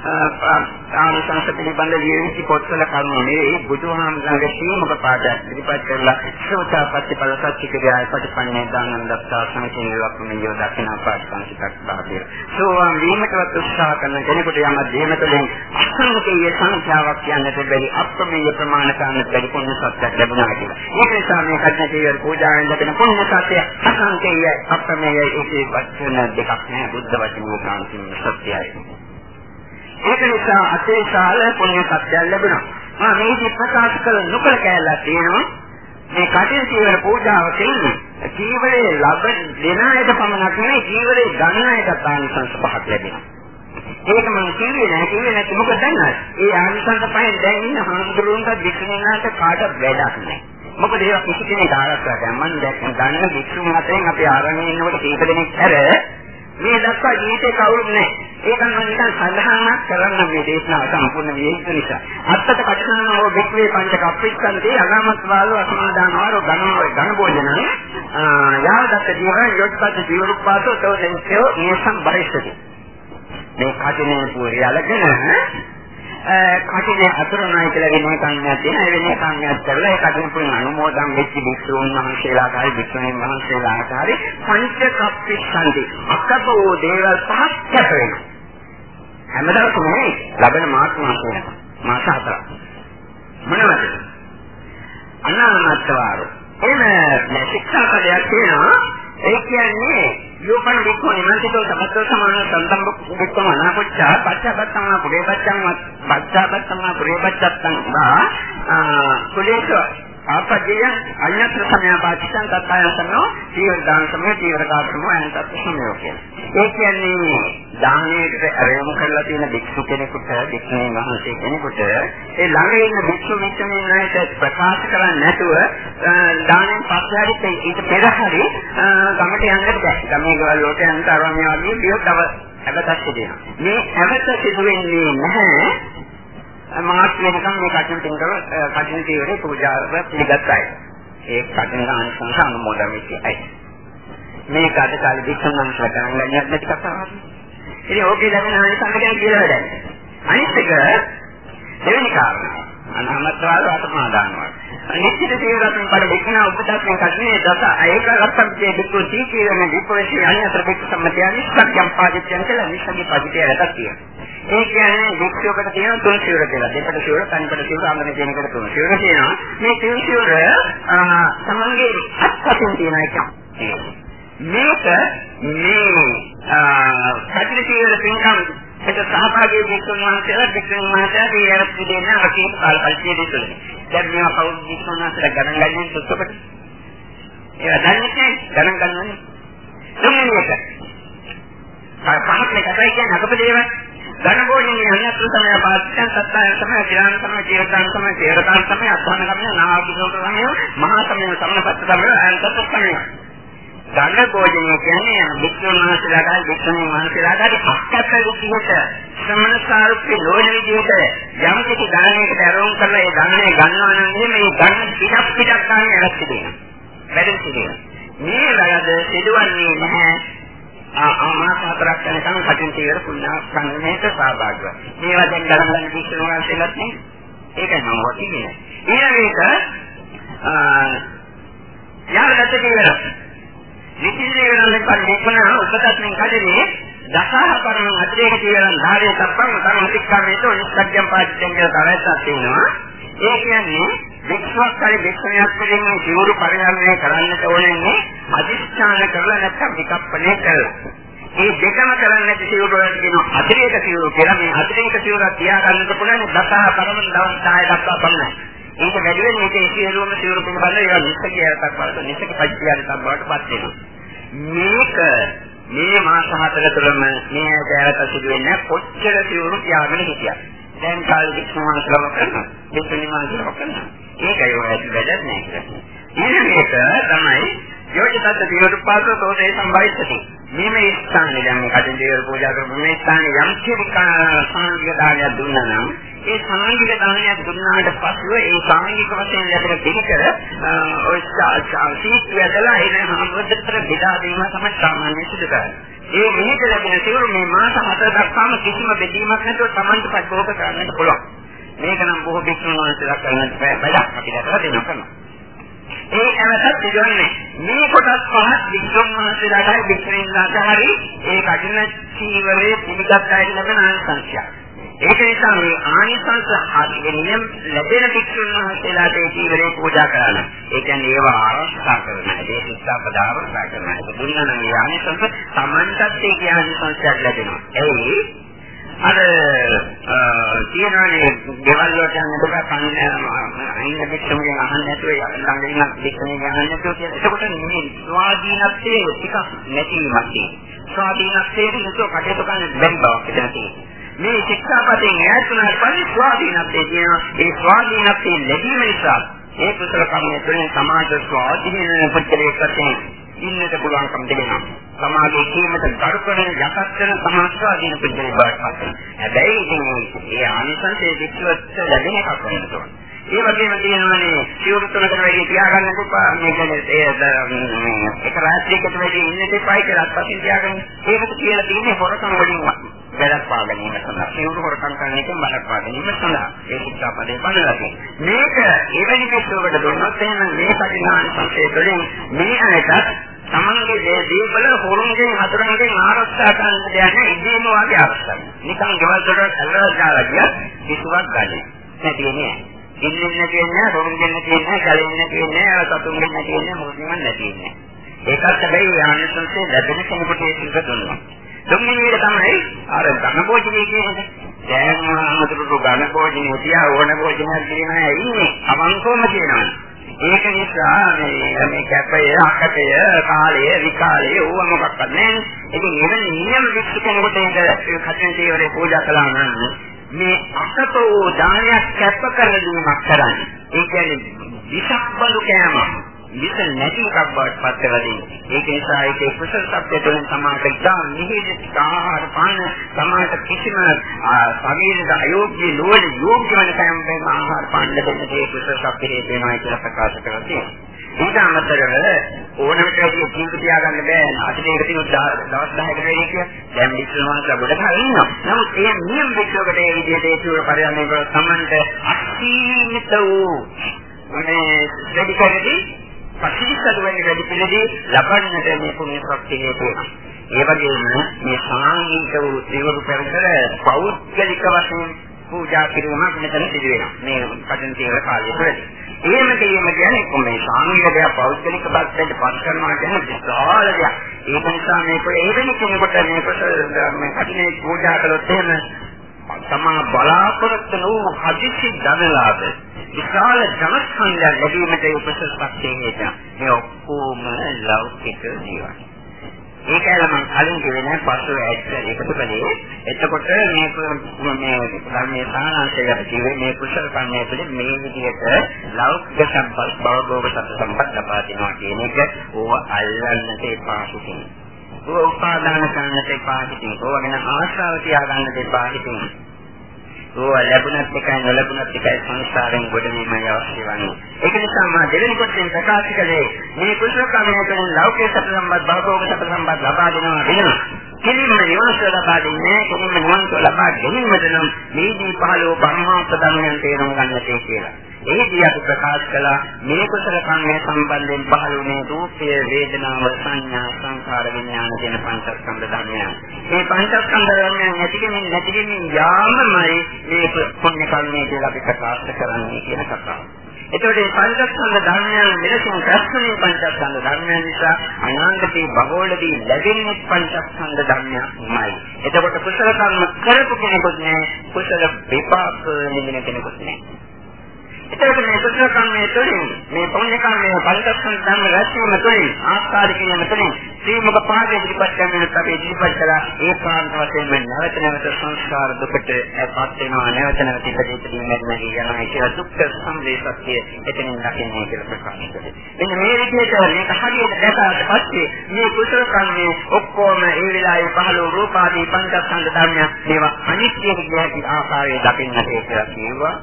ආනිසංස පිළිබඳ ලියවිච්ච පොත්වල කරුණු නෙවෙයි බුදුහාමුදුරන්ගේ ශ්‍රීමක පාඩයක් ඉදිරිපත් කරලා ශ්‍රෝතාපට්ටි බල සත්‍ය කිරියාය ප්‍රතිපන්නේ දානන් දත්තා සමිතියක් මෙයෝ දකින්න පාස්කංශිකක් බාහිර. සෝවාන් වීමටවත් උත්සාහ කරන කෙනෙකුට යම දේමතලෙන් අසංකේය සංඛ්‍යාවක් කියන්නට බැරි අප්‍රමේය ප්‍රමාණ කරන්නට බැරි පුණ්‍ය සත්‍යයක් ලැබුණා කියලා. ඒක නිසා මේ කර්ණකේය පූජාවෙන් ලැබෙන පුණ්‍ය සත්‍ය අසංකේයයි අප්‍රමේයයි ඒකේ වචන දෙකක් නෑ බුද්ධ වචනේ කාන්තිම සත්‍යයයි. ඒක නිසා අතිශාල පුණ්‍ය සත්‍යයක් ලැබෙනවා. මම මේකේ ප්‍රකාශ කළ නොකල කැලලා තියෙනවා. මේ කටින් ජීවන පූජාව කියන්නේ ජීවලේ ලබන දෙන අයට පමණක් නෙවෙයි ජීවලේ ගන්න අයට ආනිසංස පහක් ලැබෙනවා. ඒක මම කියන්නේ නැහැ කියන්නේ නැති මොකද දන්නවද? ඒ ආනිසංස පහෙන් දැන් ඉන්න හාමුදුරුවන්ට වික්ෂුණාට කාටවත් වැඩක් නැහැ. මොකද ඒවා කිසි කෙනෙක් ආරක්ෂා කරන්න මම දැක්ක ගන්න වික්ෂුන් අතරින් අපි ආරණ්‍යයේ ඉන්නකොට කීප දෙනෙක් හැර මේ දක්වා ජීවිතේ කවුරුත් නැහැ. ඒක නම් නිකන් සඳහනක් කරන්න මේ දේශනාව සම්පූර්ණ විය යුතු නිසා. අත්තට කටනාව වික්‍රේ පංච කප්පිස්සන්දී අගමත් වාලෝ අසමාදානවරෝ ධනෝ ධන භෝජන යාවදත්ත ජීවන යොත්පත් ජීවරුපාතෝ තෝදෙන්සෝ නිසම් බරිෂති. මේ කටිනේ පුරිය අලගෙන කටිනේ අතුරුනායි කියලා වෙන කන්නයක් තියෙන. ඒ වෙන කන්නයක් කරලා ඒ කටින පුරන අනුමෝදන් වෙච්ච භික්ෂුන් වහන්සේලා කාරි භික්ෂුණීන් වහන්සේලා කාරි පංච කප්පිස්සන්ති. අකපෝ දේවල් පහක් කැප වෙනවා. හැමදාම නෙමෙයි ලබන මාස මාසෙ මාස හතරක්. මොනවද? අනාමත්වාරෝ. එන ශික්ෂාපදයක් තියෙනවා. ඒ කියන්නේ යෝපන වික්ඛෝ නිමන්තිතෝ සමත්තෝ සමාන සම්තම් වික්ඛම අනාපච්චා පච්චපත්තම පුරේපච්චං පච්චපත්තම පුරේපච්චත්තං බා කුලේශ ආපජය අඤ්ඤතර සමයාපාචිතං තත්තායසනෝ ජීවන දාන සමය ජීවන කාර්යම අනන්ත සමයෝ කියන්නේ. ඒ කියන්නේ දානයේට අරමුණු කරලා තියෙන භික්ෂු කෙනෙකුට භික්ෂුණී වහන්සේ කෙනෙකුට ඒ ළඟ ඉන්න භික්ෂු මිත්‍රයන්ට ප්‍රකාශ කරන්නේ නැතුව දානෙන් පස්සේ හරි ඊට පෙර හරි ගමට යන්නට බෑ. ගමේ ගවල් වලට යන්න තරම වගේ බියොත් අව හැබතක් සිදෙනවා. මේ හැබත සිදු වෙන්නේ නැහැ මාස් වෙනකම් මේ කටින් තින්කව කටින් తీවරේ පූජාව පිළිගත්තයි. ඒ කටින් ආනිසංස අනුමෝදන් වෙච්ච අය. මේක අද කාලේ වික්ෂණන් කරගන්න නැති කතාවක්. ඉතින් ඕකේ ලැබෙන ආනිසංස ගැන කියලා වැඩන්නේ. අනිත් එක දෙවෙනි කාරණා. අනාමත්වාද අතමාදානවා. නිශ්චිත තීව්‍රයෙන් බඩ වික්ෂණ උපදස්යෙන් කන්නේ දස ඒක රත්තම්කේ දුක්ඛ සීකීරණ විපෝෂී අනිතර වික්ෂ සම්මතය නිස්සක්යම් පාදිත්‍යං කියලා නිස්සගේ පදිතය රටක් තියෙනවා. ඒ කියන්නේ වික්ෂෝපකට තියෙන තුන් සිවුර කියලා. දෙකට සිවුර, තනිකට සිවුර, අංගන කියන එකට තුන සිවුර තියෙනවා. මේ තුන් සිවුර තමන්ගේ අත්පසින් තියෙන එක. මේක මේ සත්‍ය සිවුර පින්කම් ඒක සහභාගී වික්ෂුන් වහන්සේලා වික්ෂුන් වහන්සේලා මේ යරත් දෙන්න අකීප කාල පරිච්ඡේදය තුළ. දැන් මේවා කවුරු වික්ෂුන් වහන්සේලා ගණන් ගන්නේ සුත්තකට. ඒවා දන්නේ නැහැ ගණන් ගන්නන්නේ. දෙන්නේ එක. පහක් මේ කතායි කියන්නේ අකපදේවයි. ධනභෝජනේ අනිත් තමයි පාස්කන් සත්‍යයන් තමයි ධ්‍යාන තමයි ජීවදාන තමයි තේරදාන තමයි අත්හන කමිය නාගිනෝක තමයි මහා සමය සම්නපත්ත තමයි අන්තත් තමයි ධන භෝජනය කියන්නේ වික්‍රම මහසලාට වික්‍රම මහසලාට අක්කත් විදිහට ශ්‍රමණ සාරුප්‍ය ලෝණ විදිහට යම් කිසි ධනයකට අරමුණු කරලා ඒ ධනය ගන්නවා නම් මේ ධන පිටක් පිටක් ගන්න ඇරත් දෙනවා වැඩි සිදුවෙනවා මේ වැරද සිදුවන්නේ නැහැ ආමාස හතරක් යනකම් කටින් తీවර පුණ්‍යා සංගමයට සහභාගී වෙනවා. මේවා දැන් ගණන් ගන්න කිසිම වහන්සේලත් නේ. ඒකයි මම වටින්නේ. ඊළඟ ආ යාලට කියනවා. විචින්නේ වෙනල්ලේ පරිපූර්ණ උපතත්මින් කඩේ දසහ පරම අධිරේක කියලා ධාරේ තප්පන් තම අතික්‍රමයට උනිස්සක්යම් පාච්චෙන් කියලා තරයක්ක් තියෙනවා. ඒ කියන්නේ වික්ෂයක් හරි වික්ෂණයක් වලින් මේ සිවුරු පරිහරණය කරන්නට ඕනේ අදිස්ථාන කරලා නැත්නම් විකප්පණය කරලා. මේ දෙකම කරන්නේ නැති සිවුරු වලට කියනවා අතිරේක සිවුරු කියලා. මේ අතිරේක සිවුරක් තියාගන්නට පුළුවන් දසහ පරම දවස් 10 දක්වා පමණයි. ඒක වැඩි වෙන මේක සියලුම සිවුරු පිළිබඳව ඒවා නිස්සක කියලාක් බලද්දී නිස්සක පරිච්ඡේදයක් බවට පත් වෙනවා. මේක මේ මාස හතර තුළම මේ ඇයට සිදු වෙන්නේ කොච්චර සිවුරු තියාගෙන හිටියද? දැන් කාලෙ විශ්වාස කරනවා. දෙතුනිමා කරනවා. ඒකයි ඔය ඇති වැඩක් නෑ කියලා. ඊළඟට තමයි යෝජිතත් දියුරුපාතෝ තෝතේ සම්බයිස්සති. මේ ස්ථානේ දැන් කටින් දේවල් පූජා කරපු මේ ස්ථානේ යම් කිරිකා සාංගික දානයක් දුන්නා නම් ඒ සාංගික දානයක් දුන්නාට පසුව ඒ සාංගික වශයෙන් ලැබෙන පිළිකර ඔය සීක් වැදලා එන හැමදෙතර බෙදා දීම තමයි සාමාන්‍ය සිදු කරන්නේ. ඒ මෙහෙට ලැබෙන සිවුරු මේ මාස හතර දක්වාම කිසිම බෙදීමක් නැතුව Tamanට පස්බෝක කරන්නට පුළුවන්. මේක නම් බොහෝ බික්ෂුන් වහන්සේලා කරන්නට බෑ බඩක් අපි දැකලා දෙනවා කරනවා. ඒ හැමතත් ඉදන්නේ මේ කොටස් පහ බික්ෂුන් වහන්සේලාටයි බික්ෂුණීන්ලාට හරි ඒ කඩින චීවරයේ පිළිගත් අයට ලැබෙන ආනිසංසයක්. ඒක නිසා මේ ආනිසංස හරියම ලැබෙන භික්ෂුන් වහන්සේලාට ඒ ජීවරේ පූජා කරන්න. ඒ කියන්නේ ඒවා ආරක්ෂා කරනවා. ඒ ශික්ෂාපද ආරක්ෂා කරනවා. ඒක දුන්නා නම් ඒ ආනිසංස Tamanටත් ඒ ආනිසංසයක් ලැබෙනවා. එයි අර කියනවානේ ගෙවල් වලට යනකොට කන්නේ අයින දෙක්ෂමගෙන් අහන්න නැතුව ළඟ ඉන්න දෙක්ෂමගෙන් අහන්න නැතුව කියන. එතකොට මේ ස්වාධීනත්වයේ ටිකක් නැතිවීමක් තියෙනවා. ස්වාධීනත්වයේ නිතර කටයුතු කරන්න බැරි බවක් එතන තියෙනවා. මේ ශික්ෂාපදයෙන් ඈත් වුණාට පස්සේ ස්වාධීනත්වයේ තියෙන ඒ ස්වාධීනත්වයේ ලැබීම නිසා ඒ කුසල කර්මය තුළින් සමාජ ස්වාධීන පුද්ගලයෙක් වශයෙන් ඉන්නට පුළුවන්කම දෙනවා. සමාජයේ කීමට ගරු කරන යටත් වෙන සමාජ ස්වාධීන පුද්ගලයෙක් බවට පත් වෙනවා. හැබැයි ඉතින් ඒ ආනිසංසයේ විශ්වත් ලැබෙන එකක් වෙන්න ඕන. ඒ වගේම තියෙනවානේ සිවුරු තුනකට වැඩි තියාගන්න එපා. මේක ඒක රාත්‍රියකට වැඩි ඉන්න දෙපයි කියලා අත්පසින් තියාගන්න. ඒකට කියලා තියෙන්නේ හොරකම් වලින් වැළක්වා ගැනීම සඳහා සිවුරු හොරකම් කරන එකෙන් වැළක්වා ගැනීම සඳහා ඒ ශික්ෂාපදේ පනවලා මේක එවැනි කෙනෙකුට දුන්නොත් එහෙනම් මේ පරිණාම සංකේත වලින් මේ අයට තමන්ගේ දේ දීපල හොරුන්ගෙන් හතරෙන්ගෙන් ආරක්ෂා කරන්න දෙන්නේ ඉදීම වාගේ ආරක්ෂා. නිකන් ගෙවල් වලට ඇල්ලලා දාලා ගියා කිසිවක් ගන්නේ නැති නෑ. ඉන්නේ නැති නෑ, හොරුන්ගෙන් නැති නෑ, ගලින් නැති නෑ, සතුන්ගෙන් නැති නෑ, මොකක්වත් නැති නෑ. ඒකත් හැබැයි ආනන්දසන්සේ ලැබෙන කෙනෙකුට ඒක දුන්නා. තුන්වෙනි එක තමයි අර ධන භෝජනය කියන්නේ. දැන් අමතරු ධන භෝජනය තියා ඕන භෝජනයක් දෙන අය ඉන්නේ. අවංකවම කියනවා. ඒක නිසා මේ මේ කැපය, අකපය, කාලය, විකාලය ඕව මොකක්වත් නැහැ. ඉතින් එවැනි නියම වික්ෂ කෙනෙකුට ඒක කටින් තේවරේ පූජා කළා නම් මේ අසතෝ දානයක් කැප කරන දීමක් කරන්නේ. ඒ කියන්නේ විසක් බඳු කෑමක්. විස නැති එකක් බවට පත් කරලා දෙන්නේ. ඒක නිසා ඒකේ කුසල සත්‍ය තුළින් සමාජයට ඉතා නිහිත ආහාර පාන සමාජ කිසිම ශරීරයට අයෝග්‍ය නොවන යෝග්‍ය වෙන කෑම ආහාර පාන දෙන්න ඒ කුසල සත්‍ය හේතුවෙනවා කියලා ප්‍රකාශ කරලා තියෙනවා. ඊට අමතරව ඕනම කෙනෙක් ජීවිත තියාගන්න බෑ. අපිට ඒක තියෙන දවස් 10කට වැඩි කිය. දැන් විශ්වමාස ගොඩ ගහලා ඉන්නවා. නමුත් ඒ නියම විශ්වකට ඒ විදිහට ඒ චූර පරිණාමය කර සම්මන්ත අසීමිත වූ මේ දෙවිකරදී පටිච්චසමුප්පාද වැඩි පිළිදී ලබන්නට මේ පුණ්‍ය ශක්තිය හේතුව. ඒ වගේම මේ සාංගික වූ දිවරු පෙරතර පෞද්ගලික වශයෙන් පූජා කිරීමක් මෙතන සිදු වෙනවා. මේ පදන් තියෙන කාලය තුළදී. එහෙම කිරීම කියන්නේ කොහොමද මේ සාංගික දෙයක් පෞද්ගලික බස්සෙන් පස් කරනවා කියන්නේ විශාල දෙයක්. ඒක නිසා මේක එවැනි කෙනෙකුට මේකට මේ කටිනේ පූජා කළොත් එහෙම තමා බලාපොරොත්තු වූ හදිසි ධනලාභ විශාල ජනස්කන්ධයක් ලැබීමට උපසස්පත් වෙන්නේ මේ ඔක්කොම ලෞකික ජීවන. ඒකයි මම කලින් කිව්වේ නෑ පස්සේ ඇත්ත එකතු කළේ. එතකොට මේක මේ ධර්මයේ සාහනංශය කිව්වේ මේ කුසල කන්නේ තුළ මේ විදිහට ලෞකික සම්පත් භවෝග සත්‍ය සම්පත් ලබා දෙනවා කියන එක ඕව අල්ලන්නට එපා සිටින්. ඕව උපාදාන කරන්නට එපා සිටින්. ඕව ගැන ආශාව තියාගන්නට එපා සිටින්. ඕවා ලැබුණත් එකයි නොලැබුණත් එකයි සංසාරයෙන් ගොඩවීමයි අවශ්‍ය වන්නේ. ඒක නිසා මා දෙවෙනි කොටෙන් ප්‍රකාශ කළේ මේ කුසල කර්මයෙන් ලෞකික සත්‍ය සම්බන්ධ භවෝග සත්‍ය සම්බන්ධ ලබා දෙනවා වෙනවා. කෙලින්ම නිවන්ස ලබා දෙන්නේ කෙලින්ම නිවන්ස ලබා ගැනීමද නම් මේදී පහළෝ බ්‍රහ්මාර්ථ ධර්මයන් තේරුම් ගන්නට කියලා. ඒදී අපි ප්‍රකාශ කළා මේ කුසල කර්මයේ සම්බන්ධයෙන් පහළ වුණේ රූපය, වේදනාව, සංඥා, සංඛාර, විඥාන කියන පංචස්කන්ධ ධර්මයන්. මේ පංචස්කන්ධ ධර්මයන් නැතිගෙමින් නැතිගෙමින් යාමමයි මේ පුණ්‍ය කර්මය කියලා අපි ප්‍රකාශ කරන්නේ කියන කතාව. එතකොට මේ පංචස්කන්ධ ධර්මයන් මෙලෙසින් රැස්වීමේ පංචස්කන්ධ ධර්මයන් නිසා අනාගතේ භවවලදී ලැබෙන්නේ පංචස්කන්ධ ධර්මයන්මයි. එතකොට කුසල කර්ම කරපු කෙනෙකුත් නෑ කුසල විපාක නිදින කෙනෙකුත් නෑ. එතකොට මේ කුසල කර්මයේ තුළින් මේ පුණ්‍ය කර්මයේ පරිදස්සන ධර්ම රැස්වීම තුළින් ආස්කාර කිරීම තුළින් ශ්‍රීමුක පාදයේ ඉදිරිපත් කරන අපේ ඉදිරිපත් කළා ඒ කාන්ත වශයෙන්ම නැවත නැවත සංස්කාර දුකට ඇපත් වෙනවා නැවත නැවත ඉදිරිපත් නැත්නම් යනවා කියලා දුක්ඛ සම්දේ සත්‍ය එතනින් දකින්නේ කියලා ප්‍රකාශ කළේ. මෙන්න මේ විදිහට මේක හරියට දැකාට පස්සේ මේ කුසල කර්මයේ ඔක්කොම ඒ වෙලාවේ පහළ වූ රූපාදී පංචස්කන්ධ ධර්මයන් මේවා අනිත්‍ය කියන ආකාරයේ දකින්නට කියලා කියනවා.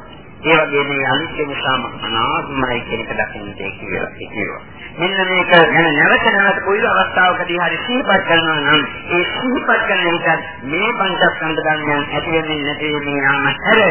ඒ වගේම මේ අනිත්‍ය නිසාම අනාත්මයි කියන එක දකින්නට කියලා කියනවා. මෙන්න මේක ගැන නැවත නැවත කොයි අවස්ථාවකදී හරි සිහිපත් කරනවා නම් ඒ සිහිපත් කරන විට මේ පංචස්කන්ධ ධර්මයන් ඇති වෙන්නේ නැති වෙන්නේ යාම හැර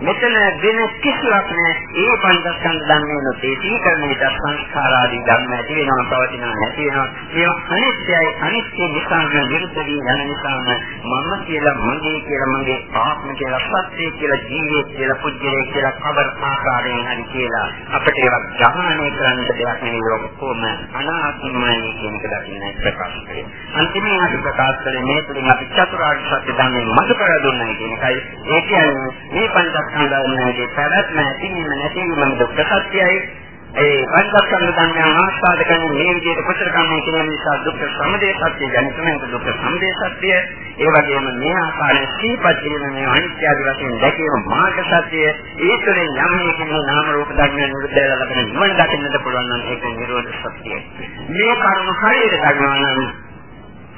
මෙතන වෙන කිසිවක් නැහැ. ඒ පංචස්කන්ධ ධර්මයේ නොතේසී කරන විට සංස්කාරාදී ධර්ම ඇති වෙනවා පවතිනවා නැති වෙනවා. මේ අනිත්‍යයි අනිත්‍ය නිසාම විරුද්ධ වී යන නිසාම මම කියලා මගේ කියලා මගේ ආත්ම කියලා සත්‍ය කියලා ජීවිතය කියලා පුජ්‍යය කියලා කවර ආකාරයෙන් හරි කියලා අපිට ඒවා ග්‍රහණය කරන්න දෙයක් නෙවෙයි ඔක්කොම අනාත්මයි කියන එක දකින්න ප්‍රකාශ කරේ. අන්තිමේ අපි ප්‍රකාශ කළේ මේ තුලින් අපි චතුරාර්ය සත්‍ය ධර්මයෙන් මතු කර දුන්නයි කියන එකයි. ඒ කියන්නේ මේ පංච පංචස්කන්ධයන්ගේ පැවැත්ම ඇතිවීම නැතිවීම දුක්ඛ සත්‍යයි. ඒ පංචස්කන්ධ ධර්මයන් ආස්වාද කරන මේ විදිහට කුසල කර්මය කියන නිසා දුක්ඛ සමුදය සත්‍ය ජනිත වෙන දුක්ඛ සමුදය සත්‍ය. ඒ වගේම මේ ආකාරයෙන් සීපත් කිරීම මේ අනිත්‍ය ආදී වශයෙන් දැකීම මාර්ග සත්‍ය. ඒ තුළින් යම් මේකින් නාම රූප ධර්මයන් නිරුද්ධ ලබන නිවන දකින්නට පුළුවන් නම් ඒක නිරෝධ සත්‍යයි. මේ කර්ම හරියට දක්වනවා නම්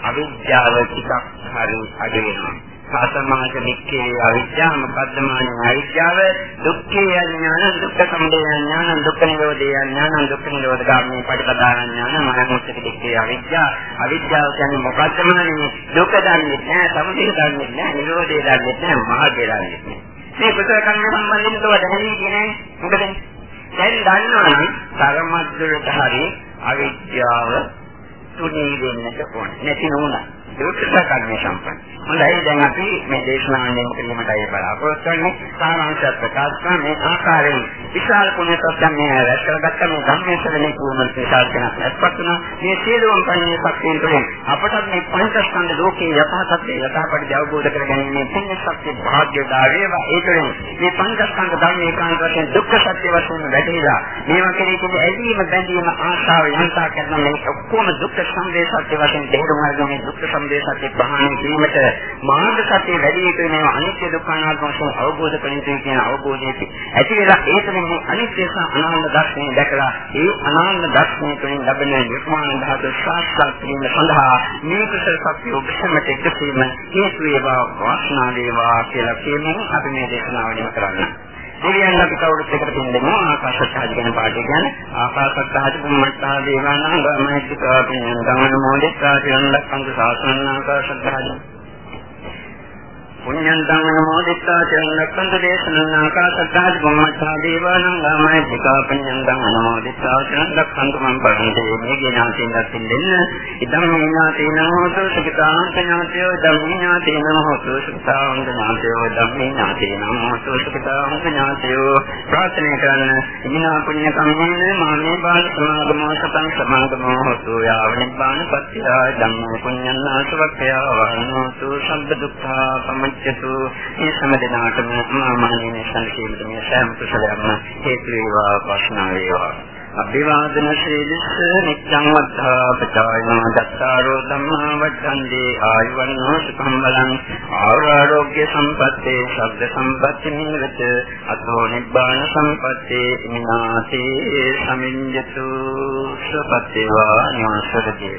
අවිද්‍යාව ටිකක් හරි අඩු වෙනවා. සාතමාක නික්කේ අවිද්‍යාව. මොකද්ද මාන? අවිද්‍යාව දුක්ඛේ ඥාන දුක්ඛ සමුදය ඥාන දුක්ඛ නිරෝධය ඥාන දුක්ඛ නිරෝධ ගාමී පටිපදා ඥාන මනෝමුක්ති දික්ඛේ අවිද්‍යාව. අවිද්‍යාව කියන්නේ මොකද්ද මානේ? දුක දන්නේ නැහැ සමුදය දන්නේ නැහැ නිරෝධය දන්නේ නැහැ මාර්ගය දන්නේ නැහැ. මේ කුසල කර්ම සම්බන්ධයෙන් තව දැනෙන්නේ කියන්නේ මොකද? දැන් දන්නවනම් තරමද්දට හරි අවිද්‍යාව තුනී වෙන්නට ඕන. නැති නෝනා දුක්ඛ කර්ම සම්පන්න. හොඳයි. දැන් අපි මේ දේශනාවෙන් කිරීමටයි බලාපොරොත්තු වෙන්නේ. සාරාංශ ප්‍රකාශ කරන මේ ආකාරයෙන් විශාල පුණ්‍ය සත්‍යම් මේ රැස් කරගත්ත මේ ධම්මේශරණේ කුමන විශාල කෙනෙක් රැස්පත් වුණා. මේ සියලුම පණිය සත්‍යයෙන් තුළින් අපට මේ පංචස්කන්ධ ලෝකයේ යථාර්ථය යථාපරිදි අවබෝධ කරගැනීමේ පුණ්‍ය සත්‍ය භාග්‍යදා වේවා ඒ තුළින් මේ පංචස්කන්ධ ධර්මයේ කාන්ත වශයෙන් දුක්ඛ සත්‍ය වශයෙන් වැටහිලා මේවා කෙරෙහි කුම ඇලීම බැඳීම ආශාව යන්තා කරන මේ ඔක්කොම දුක්ඛ සම්දේ සත්‍ය වශයෙන් තේරුම් අරගෙන මේ දුක්ඛ සම්දේ සත්‍ය ප්‍රහාණය කිරීමට මාර්ග සත්‍ය වැඩි යුතු වෙනවා අනිත්‍ය දුක්ඛ අනාත්ම වශයෙන් අවබෝධ කරගන්න කියන අවබෝධයේ ඇති වෙලා ඒ තුළින් අනිත්‍ය සහ අනාත්ම දර්ශනය දැකලා ඒ අනාත්ම දර්ශනය තුළින් ලැබෙන නිර්මාණ ධාතු සාක්ෂාත් කිරීම සඳහා මේ කුසල සත්‍ය උපසමට එකසීම හේතු වේවා වාසනාව වේවා කියලා කියමින් අපි මේ දේශනාව නිම කරන්නේ. දෙවියන් අපි කවුරුත් එකට පින්දෙමු ආකාශත්හාජ කියන පාඩේ කියන්නේ ආකාශත්හාජ බුම්මත්තා දේවානං ගමහිත්‍යා පින් ගමන මොදෙත්තා කියන ලක්ඛන්ත සාසනං ආකාශත්හාජ පුඤ්ඤං ධම්මනමෝදිත්වා චරණක්ඛන්ත දේශනං ආකාශත්තාදි බුම්මත්තා දේවානං ගාමයිතිකා පුඤ්ඤං ධම්මනමෝදිත්වා චරණක්ඛන්ත මං පරන්තේ මේ ඥාතින් දකින්න ඉදම් ඥාතේන හෝතු සුඛිතාං ඥාතයෝ ධම්ම ඥාතේන හෝතු සුඛිතාං ඥාතයෝ ධම්ම ඥාතේන හෝතු සුඛිතාං ඥාතයෝ. ප්‍රාර්ථනා කරන ඉමිනා පුඤ්ඤ කම්මේන මාමේ බාල සමාගමෝ සතං සමාගමෝ හෝතු යාව නිබ්බාන පත්‍ය ධම්ම පුඤ්ඤං නාසවක්ඛයා වන්නෝතු සම්බ දුක්ඛා සමච්චතු මේ සෑම දිනාටම මාමණීය සංකේතය මේ සෑම කුසලයක්ම හේතු වේවා වාසනාව වේවා. අභිවාදන ශීලස්ස නිච්ඡං වද්ධා පචායන දත්තාරෝ ධම්මා වච්ඡන්දේ ආයුවන්නෝ සුඛං බලං ආරෝග්‍ය සම්පත්තේ ශබ්ද සම්පatti නිරත අතෝ නිබ්බාන සම්පත්තේ ඉනාතේ සමිඤ්ඤතු සුපත්තේවා නිවසරදී